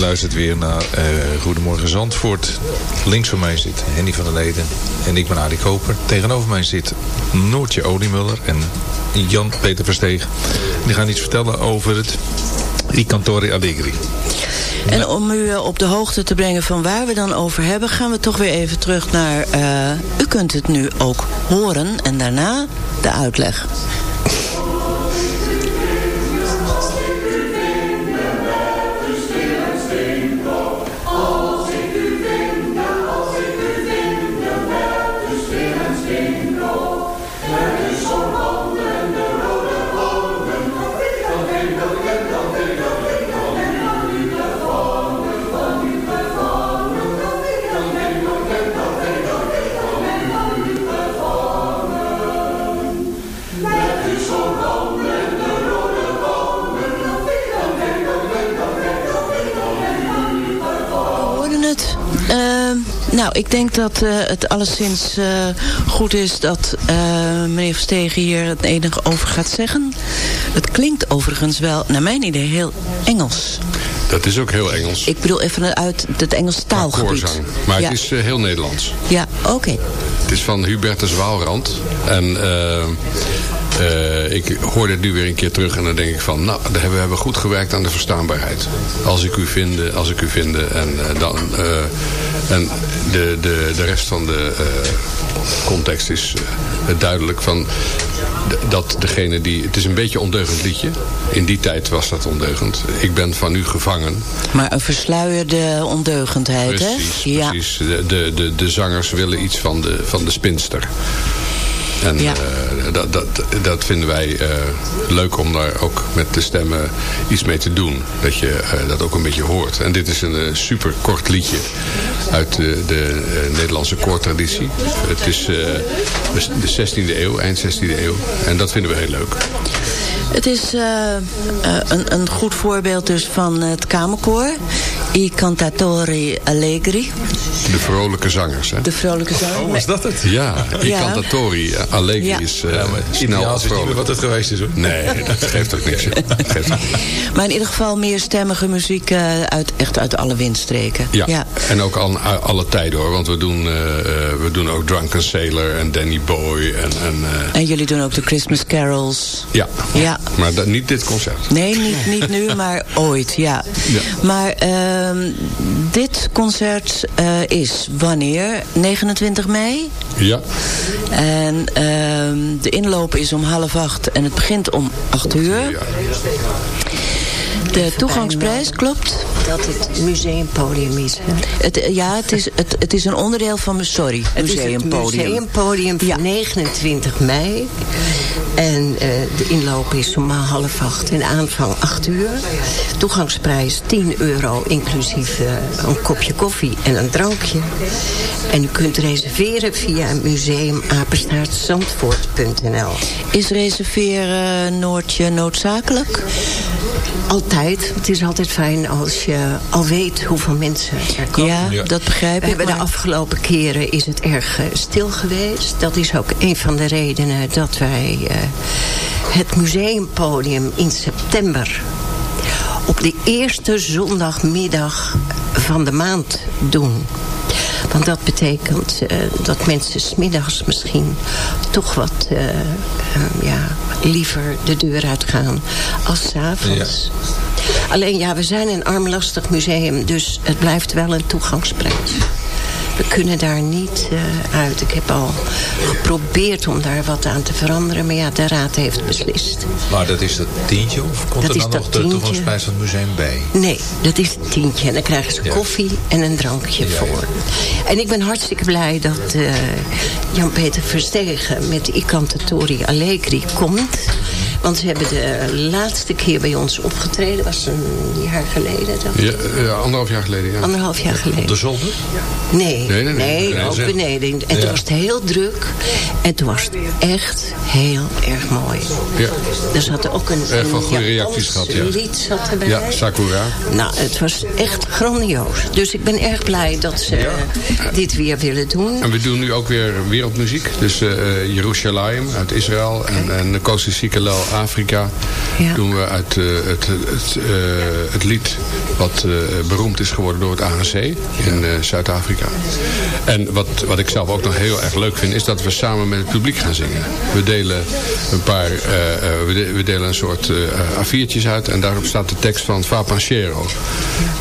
Speaker 4: Luistert weer naar eh, Goedemorgen Zandvoort. Links van mij zit Henny van der Leden en ik ben Adi Koper. Tegenover mij zit Noortje Oliemuller en Jan-Peter Versteeg. Die gaan iets vertellen over het I Allegri.
Speaker 7: En om u eh, op de hoogte te brengen van waar we dan over hebben... gaan we toch weer even terug naar... eh, u kunt het nu ook horen en daarna de uitleg. Ik denk dat eh, het alleszins eh, goed is dat eh, meneer Verstegen hier het enige over gaat zeggen. Het klinkt overigens wel, naar mijn idee, heel Engels.
Speaker 8: Dat is ook heel Engels.
Speaker 7: Ik bedoel even uit het Engelse taalgebied.
Speaker 8: koorzang. Maar
Speaker 7: ja.
Speaker 8: het is heel Nederlands.
Speaker 7: Ja, oké.
Speaker 8: Het is van Hubertus Waalrand. En eh, ik hoorde het nu weer een keer terug en dan denk ik van... nou, we hebben goed gewerkt aan de verstaanbaarheid. Als ik u vind, als ik u vind. En, eh, dan, eh, en de, de, de rest van de context is duidelijk van... dat degene die... Het is een beetje ondeugend liedje. In die tijd was dat ondeugend. Ik ben van u gevangen.
Speaker 6: Maar een versluierde ondeugendheid, hè?
Speaker 8: Precies,
Speaker 6: Ja.
Speaker 8: precies. De, de, de, de zangers willen iets van de, van de spinster. En
Speaker 6: Ja.
Speaker 8: eh, dat, dat, dat vinden wij eh, leuk om daar ook met de stemmen iets mee te doen. Dat je eh, dat ook een beetje hoort. En dit is een super kort liedje uit de, de Nederlandse koortraditie. Het is eh, de 16e eeuw, eind 16e eeuw. En dat vinden we heel leuk.
Speaker 6: Het is een, een goed voorbeeld dus van het kamerkoor. I Cantatori Allegri.
Speaker 8: De vrolijke zangers. Hè?
Speaker 6: De vrolijke zanger.
Speaker 4: Oh, was dat het?
Speaker 8: Ja, I
Speaker 6: Ja.
Speaker 8: Cantatori Allegri
Speaker 6: Ja.
Speaker 8: is eh,
Speaker 4: Ja, maar
Speaker 8: snel
Speaker 4: is
Speaker 8: vrolijk.
Speaker 4: wat het geweest is hoor.
Speaker 8: Nee, dat geeft ook niks. joh. Dat geeft ook niks.
Speaker 6: Maar in ieder geval meer stemmige muziek eh, uit, echt uit alle windstreken.
Speaker 8: Ja. en ook al alle tijden hoor. Want we doen, eh, eh, we doen ook Drunken Sailor en Danny Boy. En, en, eh,
Speaker 6: En jullie doen ook de Christmas carols.
Speaker 8: ja.
Speaker 6: Ja.
Speaker 8: maar dat, niet dit concert.
Speaker 6: Nee, niet, niet nu, maar ooit, ja.
Speaker 8: Ja.
Speaker 6: Maar ehm, dit concert eh, is wanneer? 29 mei?
Speaker 8: Ja,
Speaker 6: En ehm, de inloop is om half acht en het begint om acht uur. De toegangsprijs, klopt?
Speaker 9: Dat het museumpodium is. hè?
Speaker 6: Het, eh, ja, het is, het, het is een onderdeel van, mu- sorry,
Speaker 9: Het is het
Speaker 6: museumpodium.
Speaker 9: museumpodium van
Speaker 6: Ja.
Speaker 9: 29 mei. En eh, de inloop is om half acht en aanvang 8 uur. Toegangsprijs 10 euro, inclusief eh, een kopje koffie en een drankje. En u kunt reserveren via museumapenstaartzandvoort.nl.
Speaker 6: Is reserveren Noortje noodzakelijk?
Speaker 9: Altijd. Het is altijd fijn als je al weet hoeveel mensen er komen.
Speaker 6: Ja,
Speaker 4: Ja.
Speaker 6: dat begrijp
Speaker 9: We
Speaker 6: ik.
Speaker 9: hebben de
Speaker 6: maar-
Speaker 9: afgelopen keren is het erg eh, stil geweest. Dat is ook een van de redenen dat wij eh, het museumpodium in september... op de eerste zondagmiddag van de maand doen. Want dat betekent eh, dat mensen smiddags misschien toch wat eh, eh, ja, liever de deur uitgaan als s'avonds. Alleen ja, we zijn een armlastig museum, dus het blijft wel een toegangsprijs. We kunnen daar niet eh, uit. Ik heb al geprobeerd om daar wat aan te veranderen, maar ja, de raad heeft beslist.
Speaker 4: Maar dat is dat tientje of komt
Speaker 9: Dat
Speaker 4: er dan nog de toegangsprijs van het museum bij?
Speaker 9: Nee, dat is het tientje. En dan krijgen ze
Speaker 4: Ja.
Speaker 9: koffie en een drankje
Speaker 4: Ja, ja.
Speaker 9: voor. En ik ben hartstikke blij dat eh, Jan-Peter Verstegen met de Icantatori Allegri komt. Want ze hebben de laatste keer bij ons opgetreden. was een jaar geleden. dacht ik.
Speaker 8: Ja, ja, anderhalf jaar geleden, ja.
Speaker 9: Anderhalf jaar geleden.
Speaker 4: De zolder?
Speaker 9: Nee,
Speaker 8: Nee,
Speaker 9: nee,
Speaker 8: nee, nee.
Speaker 9: Ook beneden. En toen
Speaker 4: Ja.
Speaker 9: was het heel druk. En toen was het echt heel erg mooi.
Speaker 8: Ja.
Speaker 9: Er zat ook een,
Speaker 8: Erg
Speaker 9: een
Speaker 8: goede reacties gehad, ja.
Speaker 9: lied zat erbij.
Speaker 8: Ja, Sakura.
Speaker 9: Nou, het was echt grandioos. Dus ik ben erg blij dat ze dit weer willen doen.
Speaker 8: En we doen nu ook weer wereldmuziek. Dus eh eh, Jeruzalem uit Israël en, en Kosi Sikelel Afrika.
Speaker 9: Ja.
Speaker 8: Doen we uit eh, het, het, eh, het lied wat eh, beroemd is geworden door het ANC in eh, Zuid-Afrika. En wat, wat ik zelf ook nog heel erg leuk vind, is dat we samen met het publiek gaan zingen. We delen een paar, eh, eh, we, de- we delen een soort eh A4'tjes uit en daarop staat de tekst van Va Panchero.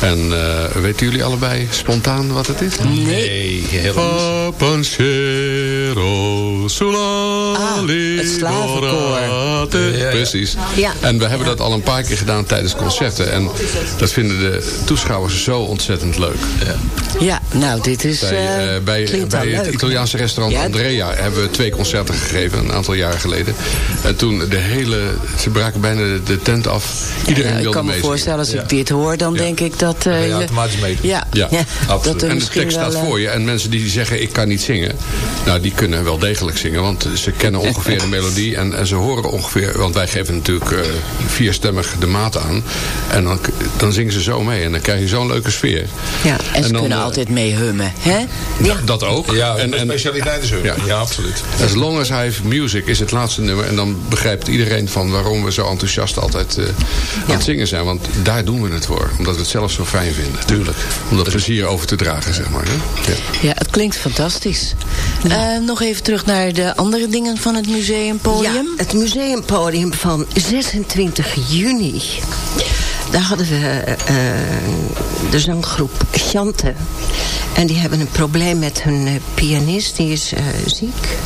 Speaker 8: En eh, weten jullie allebei spontaan wat het is?
Speaker 4: Nee, heel
Speaker 8: Fa Panchero
Speaker 6: Ah, het slavenkoor.
Speaker 8: Precies.
Speaker 9: Ja.
Speaker 8: En we hebben dat al een paar keer gedaan tijdens concerten. En dat vinden de toeschouwers zo ontzettend leuk.
Speaker 6: Ja, nou, dit is...
Speaker 8: Bij, bij, bij het
Speaker 9: leuk.
Speaker 8: Italiaanse restaurant
Speaker 6: Ja.
Speaker 8: Andrea hebben we twee concerten gegeven. Een aantal geleden. En toen de hele... Ze braken bijna de, de tent af. Iedereen
Speaker 6: ja, ik
Speaker 8: wilde
Speaker 6: kan me
Speaker 8: meezingen.
Speaker 6: voorstellen, als
Speaker 4: Ja.
Speaker 6: ik dit hoor, dan
Speaker 8: Ja.
Speaker 6: denk ik dat... eh,
Speaker 4: ga je automatisch meedoen.
Speaker 6: Ja,
Speaker 8: Ja,
Speaker 9: Ja,
Speaker 6: dat er
Speaker 8: en de tekst staat
Speaker 6: eh,
Speaker 8: voor je. En mensen die zeggen, ik kan niet zingen. Nou, die kunnen wel degelijk zingen. Want ze kennen ongeveer de melodie. En, en ze horen ongeveer... Want wij geven natuurlijk eh, vierstemmig de maat aan. En dan, dan zingen ze zo mee. En dan krijg je zo'n leuke sfeer.
Speaker 9: Ja.
Speaker 6: En ze
Speaker 8: dan,
Speaker 6: kunnen altijd mee hummen, hè?
Speaker 8: Ja. Dat ook.
Speaker 4: Ja,
Speaker 8: en,
Speaker 4: en, specialiteit is hun.
Speaker 8: Ja.
Speaker 4: Ja. absoluut.
Speaker 8: As long as I have music is het laatste nummer. En dan begrijpt iedereen van waarom we zo enthousiast altijd eh, aan het zingen zijn. Want daar doen we het voor. Omdat we het zelf zo fijn vinden. Tuurlijk. Om dat plezier over te dragen, zeg maar. Hè? Ja.
Speaker 6: Ja, het klinkt fantastisch. Eh, nog even terug naar de andere dingen van het museumpodium.
Speaker 9: Ja, het museumpodium van 26 juni. Daar hadden we eh, de zanggroep Chante. En die hebben een probleem met hun pianist, die is eh, ziek.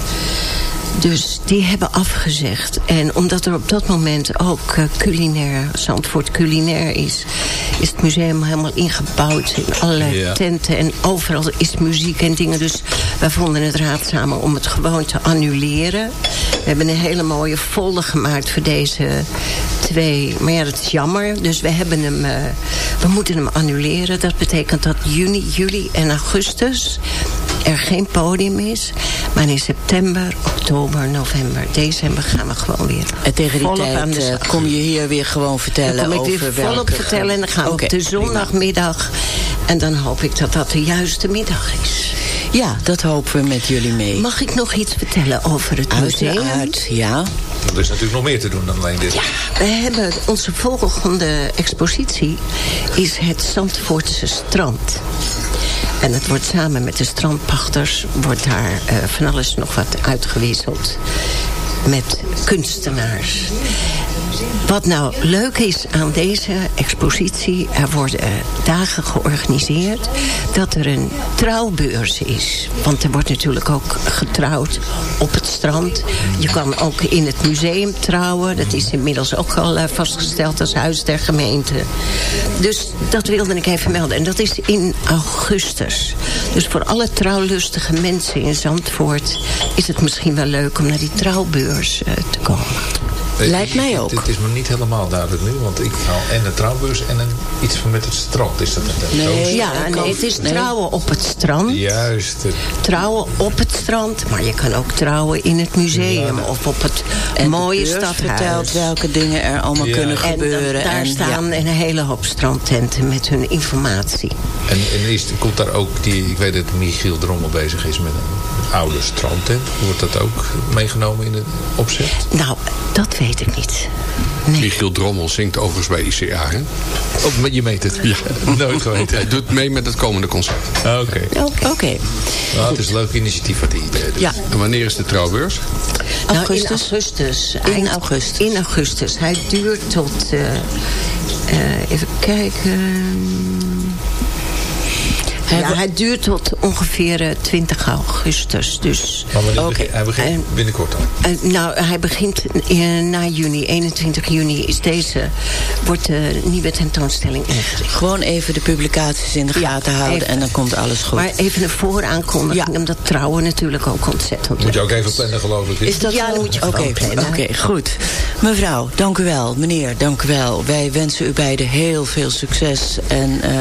Speaker 9: Dus die hebben afgezegd. En omdat er op dat moment ook eh, culinair, Zandvoort culinair is... is het museum helemaal ingebouwd in allerlei
Speaker 4: Ja.
Speaker 9: tenten. En overal is muziek en dingen. Dus wij vonden het raadzamer om het gewoon te annuleren. We hebben een hele mooie folder gemaakt voor deze twee. Maar ja, dat is jammer. Dus we hebben hem... eh, we moeten hem annuleren. Dat betekent dat juni, juli en augustus er geen podium is. Maar in september, oktober, november, december gaan we gewoon weer
Speaker 6: En tegen die
Speaker 9: volop aan de
Speaker 6: tijd eh, kom je hier weer gewoon vertellen
Speaker 9: Dan kom ik
Speaker 6: over
Speaker 9: weer volop
Speaker 6: welke-
Speaker 9: vertellen en dan gaan we op de zondagmiddag. En dan hoop ik dat dat de juiste middag is.
Speaker 6: Ja, dat hopen we met jullie mee.
Speaker 9: Mag ik nog iets vertellen over het museum?
Speaker 6: Uiteraard, ja.
Speaker 4: Er is natuurlijk nog meer te doen dan alleen dit.
Speaker 9: We hebben onze volgende expositie is het Zandvoortse strand. En het wordt samen met de strandpachters wordt daar eh, van alles nog wat uitgewisseld met kunstenaars. Wat nou leuk is aan deze expositie, er worden eh, dagen georganiseerd dat er een trouwbeurs is. Want er wordt natuurlijk ook getrouwd op het strand. Je kan ook in het museum trouwen. Dat is inmiddels ook al eh, vastgesteld als huis der gemeente. Dus dat wilde ik even melden. En dat is in augustus. Dus voor alle trouwlustige mensen in Zandvoort... is het misschien wel leuk om naar die trouwbeurs eh, te komen.
Speaker 4: Eh,
Speaker 6: Lijkt mij ook.
Speaker 4: Het is me niet helemaal duidelijk nu, want ik haal en een trouwbeurs en een, iets van met het strand. Is dat het?
Speaker 6: Nee.
Speaker 9: Ja, nee, het is
Speaker 6: nee.
Speaker 9: trouwen op het strand.
Speaker 4: Juist. het-
Speaker 9: Trouwen op het strand, maar je kan ook trouwen in het museum of op het
Speaker 6: En
Speaker 9: mooie stadhuis.
Speaker 6: vertelt welke dingen er allemaal
Speaker 4: Ja.
Speaker 6: kunnen
Speaker 9: En
Speaker 6: gebeuren.
Speaker 9: dat- daar
Speaker 6: en,
Speaker 9: staan
Speaker 6: ja.
Speaker 9: een hele hoop strandtenten met hun informatie.
Speaker 4: En, en is, komt daar ook die, ik weet dat Michiel Drommel bezig is met een oude strandtent. Wordt dat ook meegenomen in het opzet?
Speaker 9: Nou, dat weet ik niet. Nee.
Speaker 8: Michiel Drommel zingt overigens bij ICA, hè?
Speaker 4: Oh, je meet het?
Speaker 8: Ja.
Speaker 4: Nooit geweten.
Speaker 8: Hij doet mee met het komende concert.
Speaker 4: Oké.
Speaker 6: Oké.
Speaker 4: Nou, het is een leuk initiatief wat hij deed.
Speaker 6: Ja,
Speaker 8: En wanneer is de trouwbeurs?
Speaker 9: Nou,
Speaker 6: augustus.
Speaker 9: in augustus.
Speaker 6: In
Speaker 9: Eind-
Speaker 6: augustus.
Speaker 9: In augustus. Hij duurt tot... eh, eh, even kijken...
Speaker 6: Hij
Speaker 9: ja, hij duurt tot ongeveer eh, 20 augustus. Dus,
Speaker 4: Maar begint- hij begint
Speaker 9: En-
Speaker 4: binnenkort al.
Speaker 9: eh, nou, hij begint eh, na juni. 21 juni is deze, wordt de nieuwe tentoonstelling ingericht.
Speaker 6: Gewoon even de publicaties in de
Speaker 9: Ja,
Speaker 6: gaten houden
Speaker 9: even.
Speaker 6: en dan komt alles goed.
Speaker 9: Maar even een vooraankondiging,
Speaker 6: Ja.
Speaker 9: omdat trouwen natuurlijk ook ontzettend
Speaker 4: Moet je ook even plannen, geloof ik.
Speaker 6: Is dat
Speaker 9: Ja, dan moet je gewoon plannen.
Speaker 6: Oké, goed. Mevrouw, dank u wel. Meneer, dank u wel. Wij wensen u beiden heel veel succes. En eh,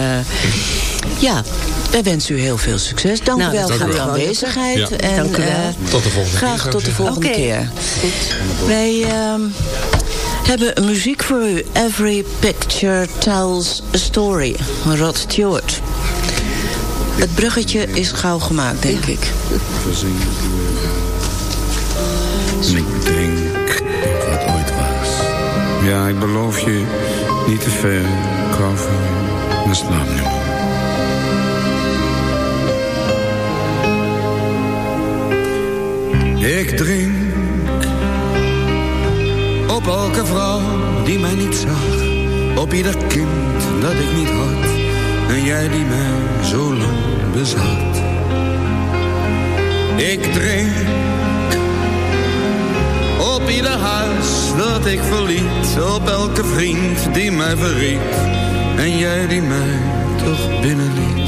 Speaker 6: ja, wij wensen u heel veel succes. Dank
Speaker 9: Nou,
Speaker 6: u wel voor uw aanwezigheid.
Speaker 8: Ja.
Speaker 6: En,
Speaker 9: Dank u wel.
Speaker 6: eh,
Speaker 4: Tot de volgende keer,
Speaker 6: Graag tot
Speaker 4: ik
Speaker 6: de volgende
Speaker 9: Oké.
Speaker 6: keer. Wij ehm, hebben muziek voor u. Every Picture Tells a Story. Rod Stewart. Het bruggetje is gauw gemaakt, denk ik.
Speaker 10: En ik denk wat ooit was. Ja, ik beloof je niet te ver. Ik hou van je. Maar slaap nu Ik drink op elke vrouw die mij niet zag. Op ieder kind dat ik niet had. En jij die mij zo lang bezat. Ik drink op ieder huis dat ik verliet, op elke vriend die mij verriet, en jij die mij toch binnenliet.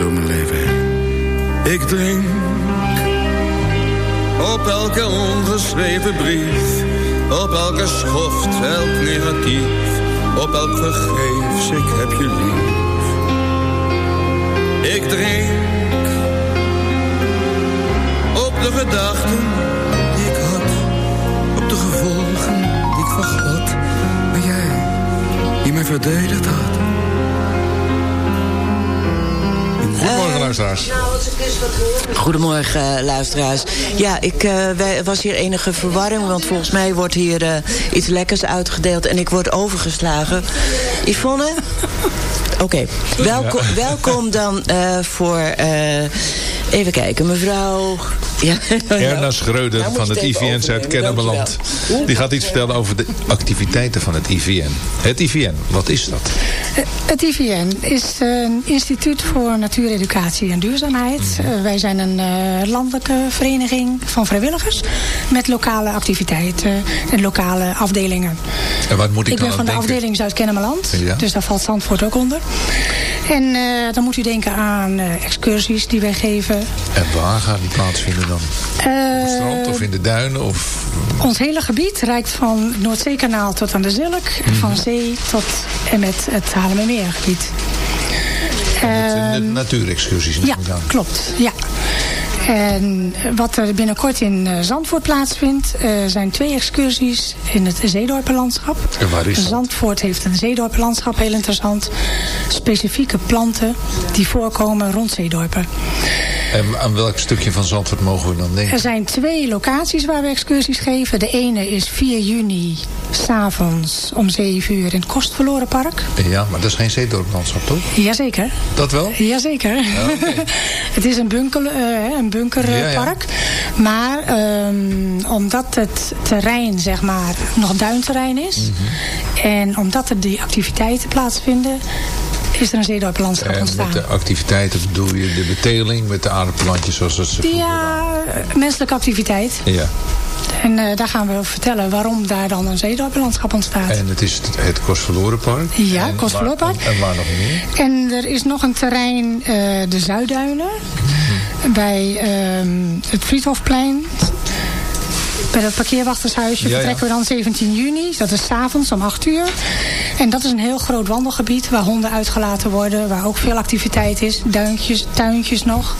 Speaker 10: Door mijn leven heen. Ik drink op elke ongeschreven brief. Op elke schoft, elk negatief. Op elk vergeefs, ik heb je lief. Ik drink op de gedachten die ik had. Op de gevolgen die ik vergat. Maar jij, die mij verdedigd had.
Speaker 4: Goedemorgen, luisteraars.
Speaker 6: Goedemorgen, eh, luisteraars. Ja, ik eh, wij- was hier enige verwarring, want volgens mij wordt hier eh, iets lekkers uitgedeeld en ik word overgeslagen. Yvonne? Oké, welkom, welkom dan eh, voor... eh, even kijken, mevrouw... Ja,
Speaker 4: Erna Schreuder
Speaker 6: Nou
Speaker 4: van het IVN Zuid-Kennemerland. Die gaat iets vertellen over de activiteiten van het IVN. Het IVN, wat is dat?
Speaker 11: Het IVN is een instituut voor natuureducatie en duurzaamheid. Eh, wij zijn een eh, landelijke vereniging van vrijwilligers met lokale activiteiten en lokale afdelingen.
Speaker 4: En wat moet ik,
Speaker 11: Ik ben
Speaker 4: aan
Speaker 11: van de
Speaker 4: denken?
Speaker 11: afdeling Zuid-Kennemerland,
Speaker 4: Ja.
Speaker 11: dus daar valt Zandvoort ook onder. En eh, dan moet u denken aan eh, excursies die wij geven.
Speaker 4: En waar gaan die plaatsvinden dan? Op het strand of in de duinen? Of...
Speaker 11: Ons hele gebied reikt van het Noordzeekanaal tot aan de Zilk. Van zee tot en met het Haarlemmermeergebied.
Speaker 4: Met de natuurexcursies neem
Speaker 11: Ja, klopt. Ja. En wat er binnenkort in eh, Zandvoort plaatsvindt, eh, zijn twee excursies in het Zeedorpenlandschap.
Speaker 4: En waar is dat?
Speaker 11: Zandvoort heeft een Zeedorpenlandschap, heel interessant. Specifieke planten die voorkomen rond Zeedorpen.
Speaker 4: En aan welk stukje van Zandvoort mogen we dan denken?
Speaker 11: Er zijn twee locaties waar we excursies geven. De ene is 4 juni, s'avonds om 7 uur in het Kostverlorenpark.
Speaker 4: Ja, maar dat is geen zeedorplandschap, toch?
Speaker 11: Jazeker.
Speaker 4: Dat wel?
Speaker 11: Jazeker. het is een, bunker, eh, een bunkerpark.
Speaker 4: Ja,
Speaker 11: Maar ehm, omdat het terrein zeg maar nog duinterrein is.
Speaker 4: Mhm.
Speaker 11: En omdat er die activiteiten plaatsvinden. Is er een zeedorplandschap
Speaker 4: En
Speaker 11: ontstaan.
Speaker 4: met de activiteiten bedoel je de beteling met de aardappelantjes zoals dat ze
Speaker 11: Ja, menselijke activiteit.
Speaker 4: Ja.
Speaker 11: En eh, daar gaan we over vertellen waarom daar dan een zeedorplandschap ontstaat.
Speaker 4: En het is het, het Kostverlorenpark.
Speaker 11: Ja,
Speaker 4: En
Speaker 11: Kostverlorenpark.
Speaker 4: En, waar nog meer?
Speaker 11: En er is nog een terrein, eh, de Zuidduinen. Bij ehm, het Friedhofplein. Bij dat parkeerwachtershuisje
Speaker 12: Ja, ja.
Speaker 11: vertrekken we dan 17 juni. Dat is 's avonds om 8 uur. En dat is een heel groot wandelgebied waar honden uitgelaten worden. Waar ook veel activiteit is. Duintjes, tuintjes nog.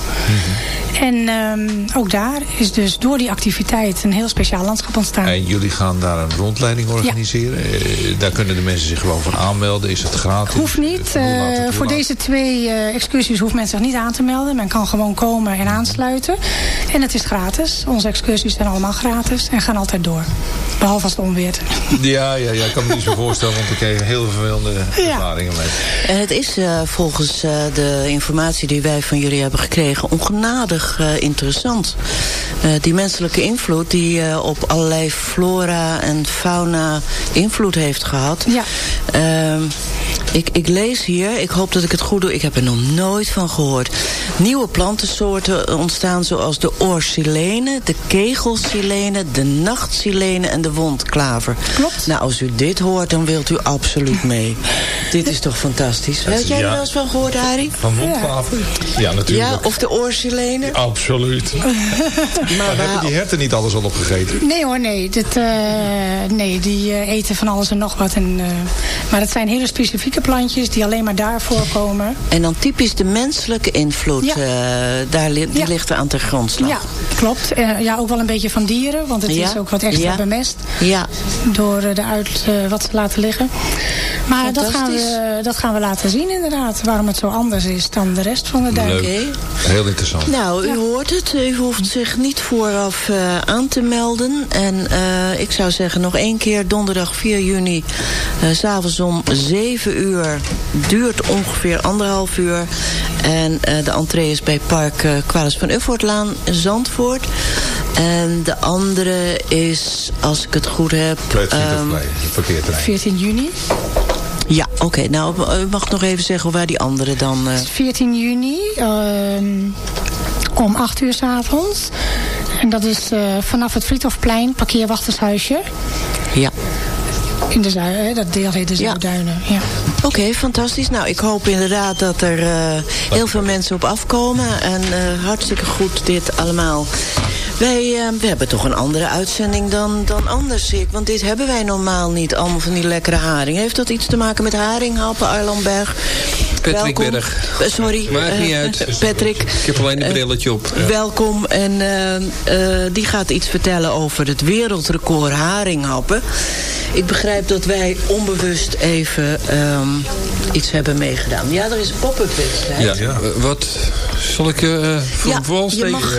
Speaker 11: En ehm, ook daar is dus door die activiteit een heel speciaal landschap ontstaan.
Speaker 4: En jullie gaan daar een rondleiding organiseren. Eh, daar kunnen de mensen zich gewoon van aanmelden. Is het gratis?
Speaker 11: Hoeft niet. Eh, voor deze twee eh, excursies hoeft men zich niet aan te melden. Men kan gewoon komen en aansluiten. En het is gratis. Onze excursies zijn allemaal gratis en gaan altijd door. Behalve als het onweert.
Speaker 4: Ja, ja, ja, ik kan me niet zo voorstellen, want ik kreeg heel vervelende ervaringen mee.
Speaker 6: En het is eh, volgens eh, de informatie die wij van jullie hebben gekregen ongenadig eh, interessant. Eh, die menselijke invloed die eh, op allerlei flora en fauna invloed heeft gehad.
Speaker 11: Ja.
Speaker 6: Ehm, ik, ik lees hier, ik hoop dat ik het goed doe, ik heb er nog nooit van gehoord. Nieuwe plantensoorten ontstaan zoals de oorsilene, de kegelsilene, de nachtsilene en de wondklaver.
Speaker 11: Klopt.
Speaker 6: Nou, als u dit hoort, dan wilt u absoluut mee. dit is toch fantastisch. Heb jij er wel eens van gehoord, Harry?
Speaker 4: Van wondklaver? Ja, natuurlijk.
Speaker 6: Ja, of de oorsilene?
Speaker 4: Absoluut. maar hebben die herten niet alles al opgegeten?
Speaker 11: Nee hoor, nee. Dit, eh, nee, die eh, eten van alles en nog wat. En, eh, maar het zijn hele specifieke plantjes die alleen maar daar voorkomen.
Speaker 6: En dan typisch de menselijke invloed,
Speaker 11: Ja.
Speaker 6: eh, daar li- die
Speaker 11: Ja.
Speaker 6: ligt er aan ten grondslag.
Speaker 11: Ja, klopt. Eh, ja, ook wel een beetje van dieren, want het
Speaker 6: Ja.
Speaker 11: is ook wat extra
Speaker 6: Ja.
Speaker 11: bemest.
Speaker 6: Ja.
Speaker 11: Door de uit wat ze laten liggen. Maar dat gaan, we, dat gaan we laten zien inderdaad. Waarom het zo anders is dan de rest van de duik.
Speaker 4: Leuk. Heel interessant.
Speaker 6: Nou, u hoort het. U hoeft zich niet vooraf eh, aan te melden. En eh, ik zou zeggen nog één keer donderdag 4 juni. eh, s S'avonds om 7 uur. Duurt ongeveer anderhalf uur. En eh, de entree is bij Park eh Kwalis van Uffortlaan Zandvoort. En de andere is, als ik het goed heb...
Speaker 4: Bij het
Speaker 6: ehm,
Speaker 4: Friedhofplein, het parkeerterrein.
Speaker 11: 14 juni.
Speaker 6: ja, oké. Nou, u mag nog even zeggen waar die andere dan... eh,
Speaker 11: 14 juni. ehm, om 8 uur s avonds. En dat is eh, vanaf het Friedhofplein, parkeerwachtershuisje.
Speaker 6: Ja.
Speaker 11: In de dat deel heet de Zuidduinen. Ja.
Speaker 6: Oké, fantastisch. Nou, ik hoop inderdaad dat er eh, heel veel mensen op afkomen. En eh, hartstikke goed dit allemaal. Wij eh, we hebben toch een andere uitzending dan, dan anders, zie ik. Want dit hebben wij normaal niet, allemaal van die lekkere haring. Heeft dat iets te maken met haringhappen, Arlandberg?
Speaker 12: Patrick
Speaker 6: Welkom.
Speaker 12: Berg.
Speaker 6: Eh, sorry.
Speaker 12: Maakt niet
Speaker 6: eh,
Speaker 12: uit.
Speaker 6: Patrick.
Speaker 12: Ik heb alleen een brilletje op.
Speaker 6: Welkom. En eh, eh, die gaat iets vertellen over het wereldrecord haringhappen. Ik begrijp dat wij onbewust even ehm, iets hebben meegedaan. Ja, er is een pop-up wedstrijd.
Speaker 12: Ja. Wat zal ik eh voor
Speaker 6: Ja, je mag,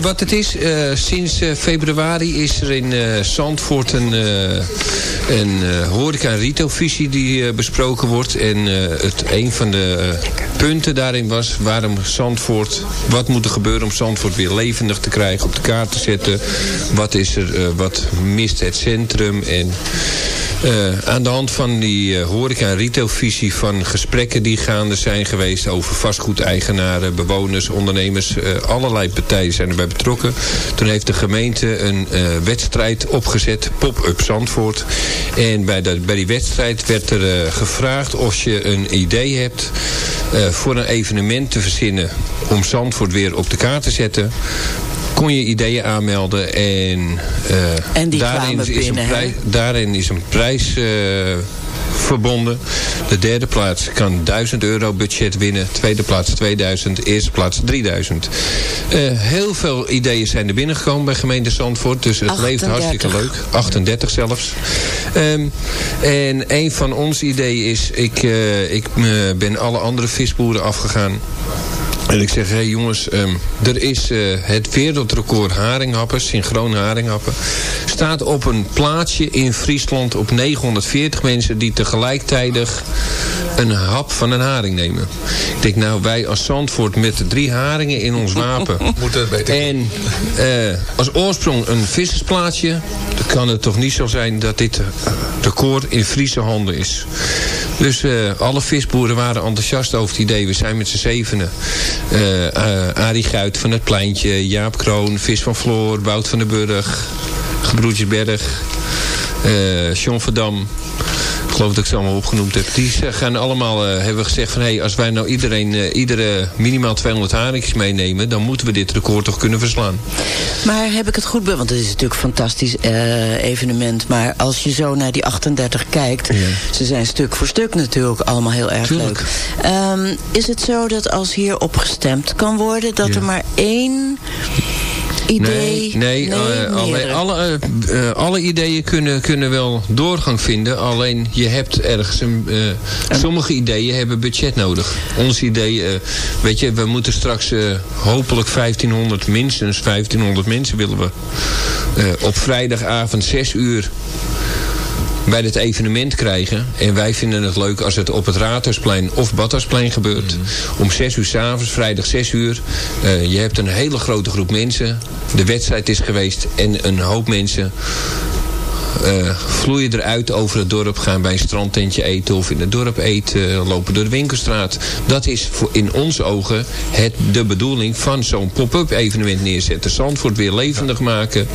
Speaker 12: Wat het is, eh, sinds eh, februari is er in eh, Zandvoort een, een eh, horeca- en retailvisie die besproken wordt. En het, een van de punten daarin was waarom Zandvoort, wat moet er gebeuren om Zandvoort weer levendig te krijgen, op de kaart te zetten. Wat is er, wat mist het centrum en... Eh, aan de hand van die eh, horeca- en retailvisie van gesprekken die gaande zijn geweest over vastgoedeigenaren, bewoners, ondernemers, eh, allerlei partijen zijn erbij betrokken. Toen heeft de gemeente een eh, wedstrijd opgezet, Pop-up Zandvoort. En bij, dat, bij die wedstrijd werd er eh, gevraagd of je een idee hebt eh, voor een evenement te verzinnen om Zandvoort weer op de kaart te zetten kon je ideeën aanmelden en, eh,
Speaker 6: En die
Speaker 12: daarin, is
Speaker 6: binnen,
Speaker 12: een
Speaker 6: hè?
Speaker 12: prij- daarin is een prijs verbonden. De derde plaats kan 1000 euro budget winnen. Tweede plaats 2000. Eerste plaats 3000. Eh, heel veel ideeën zijn er binnengekomen bij gemeente Zandvoort. Dus het leeft
Speaker 6: 38.
Speaker 12: hartstikke leuk. 38 zelfs. Ehm, en een van ons ideeën is... Ik, eh, ik ben alle andere visboeren afgegaan. En ik zeg, hé hey jongens, ehm, er is eh, het wereldrecord haringhappen, synchroon haringhappen. Staat op een plaatsje in Friesland op 940 mensen die tegelijkertijd een hap van een haring nemen. Ik denk, nou wij als Zandvoort met drie haringen in ons wapen.
Speaker 4: Moet dat beter.
Speaker 12: En eh, als oorsprong een vissersplaatsje, dan kan het toch niet zo zijn dat dit eh, record in Friese handen is. Dus eh, alle visboeren waren enthousiast over het idee. We zijn met z'n zevenen. Eh, Arie Guit van het Pleintje, Jaap Kroon, Vis van Floor, Wout van den Burg, Gebroedjesberg, eh John Verdam. Ik geloof dat ik ze allemaal opgenoemd heb. Die ze- gaan allemaal, eh, hebben gezegd van... Hey, als wij nou iedereen, eh, iedere minimaal 200 haringjes meenemen... dan moeten we dit record toch kunnen verslaan.
Speaker 6: Maar heb ik het goed. Want het is natuurlijk een fantastisch eh, evenement. Maar als je zo naar die 38 kijkt... ze zijn stuk voor stuk natuurlijk allemaal heel erg
Speaker 12: Tuurlijk.
Speaker 6: leuk. Ehm, is het zo dat als hier op gestemd kan worden... dat
Speaker 12: Ja.
Speaker 6: er maar één idee...
Speaker 12: Nee, nee, eh, alle, eh, eh, alle ideeën kunnen, kunnen wel doorgang vinden. Alleen je hebt ergens een... eh, sommige ideeën hebben budget nodig. Ons idee, eh, weet je, we moeten straks hopelijk 1500, minstens 1500 mensen willen we. eh, op vrijdagavond 6 uur bij dit evenement krijgen. En wij vinden het leuk als het op het Raadhuisplein of Badhuisplein gebeurt. Om 6 uur s'avonds, vrijdag 6 uur. Eh, je hebt een hele grote groep mensen. De wedstrijd is geweest en een hoop mensen vloeien eruit over het dorp. Gaan bij een strandtentje eten of in het dorp eten. Lopen door de winkelstraat. Dat is voor, in onze ogen het, de bedoeling van zo'n pop-up evenement neerzetten. Zandvoort weer levendig maken.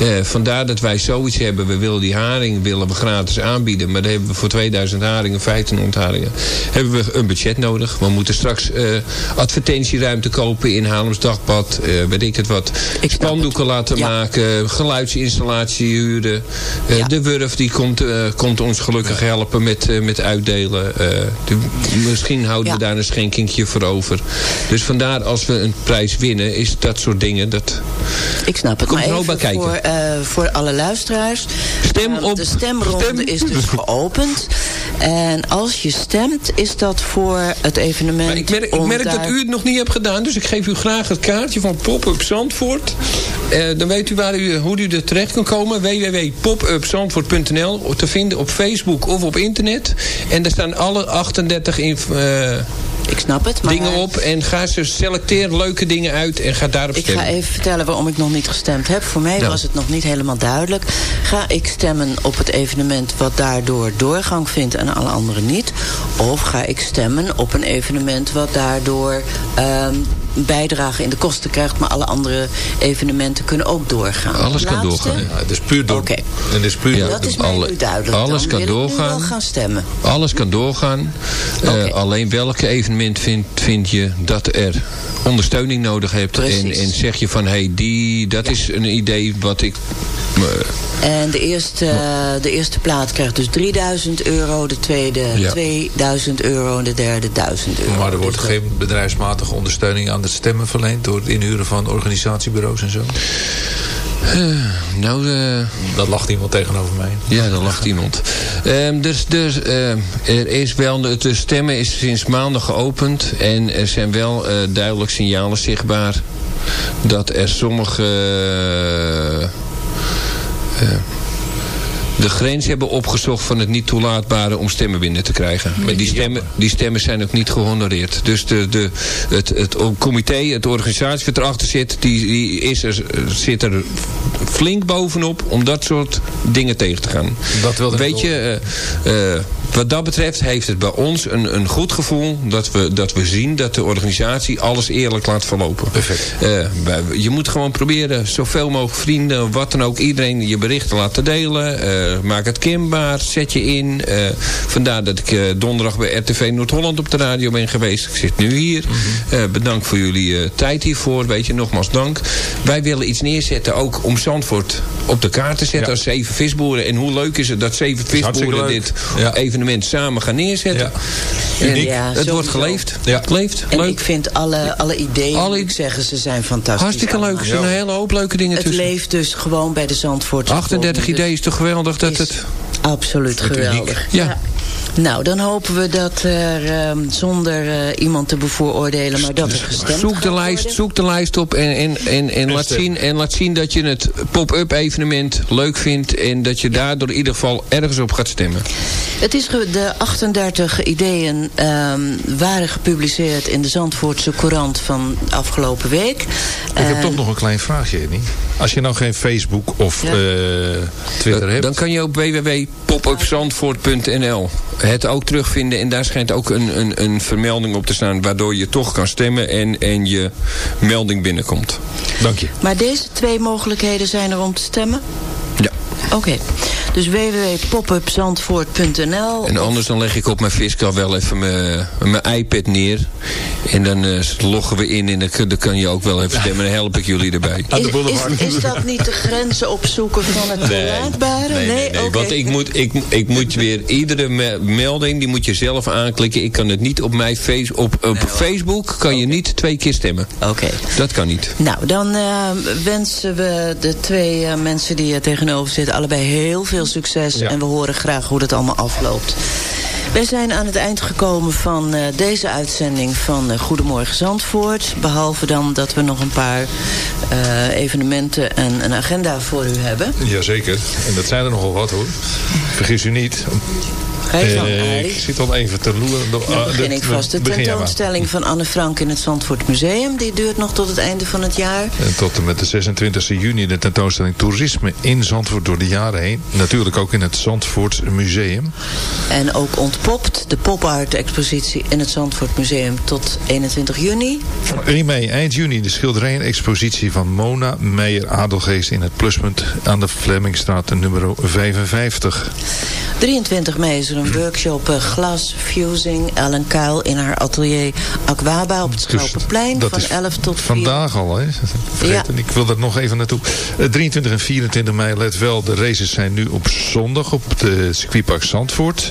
Speaker 12: Eh, vandaar dat wij zoiets hebben. We willen die haring willen we gratis aanbieden. Maar dan hebben we voor 2000 haringen, 1500 haringen. Hebben we een budget nodig. We moeten straks eh, advertentieruimte kopen in Haarlems Dagblad. eh, weet ik het wat. Spandoeken laten maken. Geluidsinstallatie huren. Eh, De Wurf die komt, eh, komt ons gelukkig helpen met, eh, met uitdelen. De- misschien houden we daar een schenkingje voor over. Dus vandaar als we een prijs winnen is dat soort dingen. Dat
Speaker 6: Ik snap het,
Speaker 12: Komt
Speaker 6: maar
Speaker 12: ook bij
Speaker 6: even
Speaker 12: kijken.
Speaker 6: voor, voor alle luisteraars.
Speaker 12: Stem
Speaker 6: Eh,
Speaker 12: op-
Speaker 6: De stemronde is dus geopend. En als je stemt, is dat voor het evenement...
Speaker 12: Maar ik merk, ik merk
Speaker 6: daar-
Speaker 12: dat u het nog niet hebt gedaan. Dus ik geef u graag het kaartje van Pop-Up Zandvoort. Eh, dan weet u, waar u hoe u er terecht kan komen. www.popupzandvoort.nl Te vinden op Facebook of op internet. En daar staan alle 38 inf- eh,
Speaker 6: ik snap het, maar-
Speaker 12: dingen op. En ga ze selecteer leuke dingen uit en ga daarop
Speaker 6: Ik
Speaker 12: stemmen.
Speaker 6: ga even vertellen waarom ik nog niet gestemd heb. Voor mij was het nog niet helemaal duidelijk. Ga ik stemmen op het evenement wat daardoor doorgang vindt en alle anderen niet? Of ga ik stemmen op een evenement wat daardoor ehm, bijdrage in de kosten krijgt... maar alle andere evenementen kunnen ook doorgaan.
Speaker 12: Alles kan
Speaker 6: Laatste?
Speaker 12: doorgaan.
Speaker 4: Ja, het is puur door.
Speaker 6: Oké.
Speaker 4: En het is puur
Speaker 12: Ja,
Speaker 6: Dat is mij
Speaker 12: alle-
Speaker 6: nu duidelijk.
Speaker 12: alles
Speaker 6: Dan
Speaker 12: kan doorgaan.
Speaker 6: wel gaan stemmen.
Speaker 12: Alles kan doorgaan. Eh, alleen welke evenement vind, vind je dat er ondersteuning nodig hebt? En, zeg je van, hé, hey, die, dat is een idee wat ik...
Speaker 6: En de eerste, de eerste plaat krijgt dus 3000 euro. De tweede
Speaker 12: Ja.
Speaker 6: 2000 euro. En de derde 1000 euro.
Speaker 4: Maar er wordt
Speaker 6: Dus
Speaker 4: geen bedrijfsmatige ondersteuning aan stemmen verleend... door het inhuren van organisatiebureaus en zo?
Speaker 12: nou, eh,
Speaker 4: Dat lacht iemand tegenover mij.
Speaker 12: Ja, daar lacht iemand. Ehm, dus dus ehm, er is wel, de, de stemmen is sinds maandag geopend. En er zijn wel eh, duidelijk signalen zichtbaar. Dat er sommige... de grens hebben opgezocht van het niet toelaatbare om stemmen binnen te krijgen. Maar die stemmen, die stemmen zijn ook niet gehonoreerd. Dus de, de, het, het comité, het organisatie wat erachter zit, die, die is er, zit er flink bovenop om dat soort dingen tegen te gaan.
Speaker 4: Dat wilde ik
Speaker 12: Weet je, eh, eh, wat dat betreft heeft het bij ons een, een goed gevoel dat we, dat we zien dat de organisatie alles eerlijk laat verlopen.
Speaker 4: Perfect.
Speaker 12: Eh, je moet gewoon proberen zoveel mogelijk vrienden, wat dan ook, iedereen je berichten laten delen. Eh, maak het kenbaar, zet je in. Eh, vandaar dat ik donderdag bij RTV Noord-Holland op de radio ben geweest. Ik zit nu hier. Eh, bedankt voor jullie tijd hiervoor. Weet je, nogmaals dank. Wij willen iets neerzetten ook om Zandvoort op de kaart te zetten
Speaker 4: Ja.
Speaker 12: als zeven visboeren. En hoe leuk is het dat zeven visboeren dit
Speaker 4: Ja.
Speaker 12: Evenement samen gaan neerzetten. En
Speaker 6: Uniek. Ja,
Speaker 12: het wordt geleefd. Het leeft.
Speaker 6: En
Speaker 12: leuk.
Speaker 6: ik vind alle, alle ideeën, moet ik zeggen, ze zijn fantastisch.
Speaker 12: Hartstikke leuk. Er zijn een hele hoop leuke dingen
Speaker 6: Het
Speaker 12: tussen.
Speaker 6: leeft dus gewoon bij de Zandvoortse
Speaker 12: 38
Speaker 6: bevolking.
Speaker 12: ideeën is toch geweldig dat
Speaker 6: is
Speaker 12: het...
Speaker 6: Absoluut geweldig.
Speaker 12: Ja.
Speaker 6: Nou, dan hopen we dat er ehm, zonder eh, iemand te bevooroordelen, maar dat er gestemd
Speaker 12: Zoek de, lijst,
Speaker 6: worden.
Speaker 12: zoek de lijst op en, en, en, en, laat zien, en laat zien dat je het pop-up evenement leuk vindt. En dat je daardoor in ieder geval ergens op gaat stemmen.
Speaker 6: Het is de 38 ideeën ehm, waren gepubliceerd in de Zandvoortse Courant van afgelopen week.
Speaker 4: Ik heb
Speaker 6: En-
Speaker 4: toch nog een klein vraagje, Annie. Als je nou geen Facebook of
Speaker 6: Ja.
Speaker 4: eh, Twitter
Speaker 12: Eh,
Speaker 4: hebt...
Speaker 12: Dan kan je op www.popupzandvoort.nl het ook terugvinden. En daar schijnt ook een, een, een vermelding op te staan... waardoor je toch kan stemmen en, en je melding binnenkomt.
Speaker 4: Dank je.
Speaker 6: Maar deze twee mogelijkheden zijn er om te stemmen?
Speaker 12: Ja.
Speaker 6: Oké. Dus www.popupzandvoort.nl
Speaker 12: En anders dan leg ik op mijn fiscal wel even mijn, mijn iPad neer. En dan eh, loggen we in en dan, kun- dan kan je ook wel even stemmen. Dan help ik jullie erbij.
Speaker 6: Is, is, is dat niet de grenzen opzoeken van het toelaatbare?
Speaker 12: Nee, nee, nee,
Speaker 6: Oké.
Speaker 12: want ik moet, ik, ik moet weer iedere me- melding, die moet je zelf aanklikken. Ik kan het niet op mijn face, op, op Facebook kan je niet twee keer stemmen.
Speaker 6: Oké.
Speaker 12: Dat kan niet.
Speaker 6: Nou, dan eh, wensen we de twee eh, mensen die er tegenover zitten... allebei heel veel succes.
Speaker 4: Ja.
Speaker 6: En we horen graag hoe dat allemaal afloopt. Wij zijn aan het eind gekomen van eh, deze uitzending van eh, Goedemorgen Zandvoort. Behalve dan dat we nog een paar eh, evenementen en een agenda voor u hebben.
Speaker 4: Jazeker. En dat zijn er nogal wat hoor. Vergis u niet. Eh, ik zit al even te loeren.
Speaker 6: Dan
Speaker 4: Ah,
Speaker 6: begin ik vast. De tentoonstelling van Anne Frank in het Zandvoort Museum... die duurt nog tot het einde van het jaar.
Speaker 4: En tot en met de 26 juni de tentoonstelling Toerisme in Zandvoort door de jaren heen. Natuurlijk ook in het Zandvoort Museum.
Speaker 6: En ook ontpopt de pop-art expositie in het Zandvoort Museum tot 21 juni.
Speaker 4: 1 mei, eind juni, de schilderijen-expositie van Mona Meijer Adelgeest in het pluspunt aan de Flemmingstraat nummer 55.
Speaker 6: 23 mei is er een workshop eh, glas fusing Ellen Kuil in haar atelier Aquaba op het Schelpenplein
Speaker 4: dat
Speaker 6: van
Speaker 4: is
Speaker 6: 11 tot 4.
Speaker 4: Vandaag al, hè? Ik wil er nog even naartoe. Eh, 23 en 24 mei, let wel, de races zijn nu op zondag op de circuitpark Zandvoort.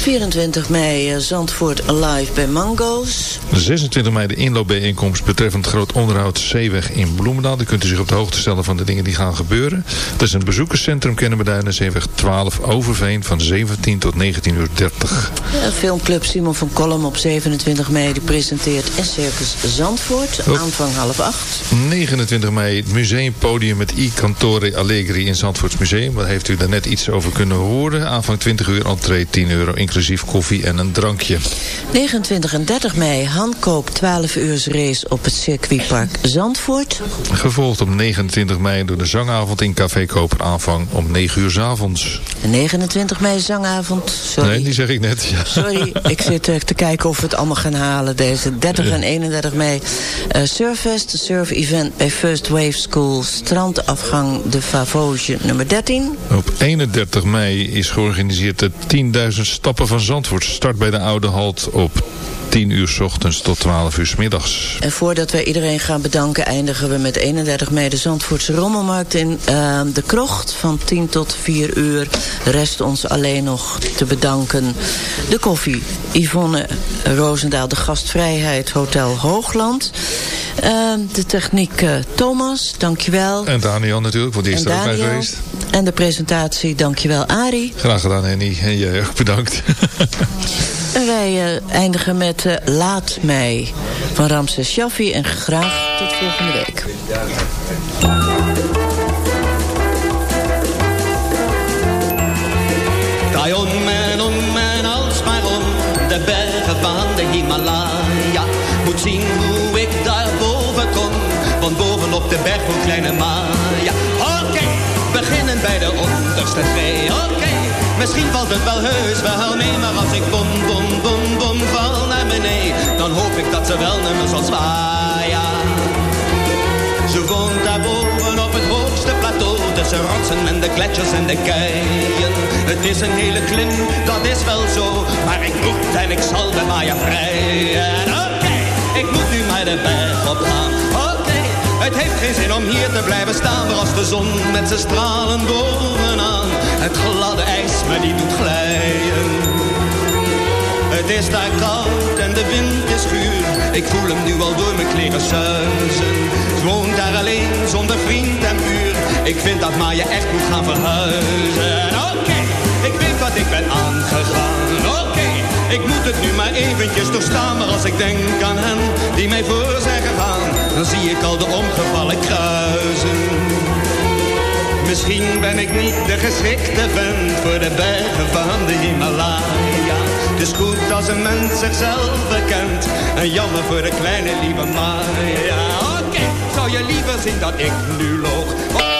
Speaker 6: 24 mei eh, Zandvoort Alive bij Mango's.
Speaker 4: 26 mei de inloopbijeenkomst betreffend groot onderhoud Zeeweg in Bloemendaal. Dan kunt u zich op de hoogte stellen van de dingen die gaan gebeuren. Dat is een bezoekerscentrum Kennemerduinen Zeeweg 12 Overveen van 17 tot 19 uur 30.
Speaker 6: Ja, filmclub Simon van Kolm op 27 mei die presenteert en Circus Zandvoort.
Speaker 4: Op-
Speaker 6: Aanvang half acht.
Speaker 4: 29 mei het museumpodium met I Cantore Allegri in Zandvoorts Museum. Daar heeft u daar net iets over kunnen horen. Aanvang 20 uur, entree 10 euro, inclusief inclusief koffie en een drankje.
Speaker 6: 29 en 30 mei handkoop 12 uur race op het circuitpark Zandvoort.
Speaker 4: Gevolgd op 29 mei door de zangavond in Café Koper aanvang om 9 uur 's avonds.
Speaker 6: En 29 mei zangavond. Sorry.
Speaker 4: Nee, die zeg ik net. Ja.
Speaker 6: Sorry, ik zit eh, te kijken of we het allemaal gaan halen. Deze 30 en 31 mei. eh Surfest, surf event bij First Wave School. Strandafgang de Favosje nummer 13.
Speaker 4: Op 31 mei is georganiseerd de 10.000 stappen van Zandvoort. Start bij de Oude Halt op 10 uur 's ochtends tot 12 uur 's middags.
Speaker 6: En voordat wij iedereen gaan bedanken... eindigen we met 31 mei de Zandvoortse Rommelmarkt in eh, de Krocht. Van 10 tot 4 uur rest ons alleen nog te bedanken. De koffie, Yvonne Roosendaal, de gastvrijheid, Hotel Hoogland. Eh, de techniek eh, Thomas, dankjewel.
Speaker 4: En Daniel natuurlijk, want die is
Speaker 6: En
Speaker 4: er ook bij geweest.
Speaker 6: En de presentatie, dankjewel Arie.
Speaker 4: Graag gedaan Henny. En jij ook bedankt.
Speaker 6: En wij eh, eindigen met eh, Laat mij van Ramses Shaffi. En graag tot volgende week.
Speaker 13: Draai om en om en alsmaar om de bergen van de Himalaya. Moet zien hoe ik daar boven kom, want bovenop de berg woont kleine Maya. Oké, beginnen bij de onderste twee. Oké, misschien valt het wel heus wel mee, maar als ik bom, bom, bom, bom val naar beneden, dan hoop ik dat ze wel naar me zal zwaaien. Ze woont daar boven op het hoogste plateau Tussen rotsen en de gletsjers en de keien. Het is een hele klim, dat is wel zo Maar ik roep en ik zal de Maya vrijen. Oké, ik moet nu maar de berg op gaan. Oké, het heeft geen zin om hier te blijven staan Maar als de zon met zijn stralen bovenaan Het gladde ijs me die doet glijden het is daar koud en de wind is guur. Ik voel hem nu al door mijn kleren suizen. Ik woon daar alleen zonder vriend en buur. Ik vind dat Maya echt moet gaan verhuizen. Oké, ik weet wat ik ben aangegaan. Oké, ik moet het nu maar eventjes doorstaan. Maar als ik denk aan hen die mij voor zijn gegaan. Dan zie ik al de omgevallen kruisen. Misschien ben ik niet de geschikte vent voor de bergen van de Himalaya. Het is goed als een mens zichzelf bekent. En jammer voor de kleine lieve Maya. Oké, zou je liever zien dat ik nu loog?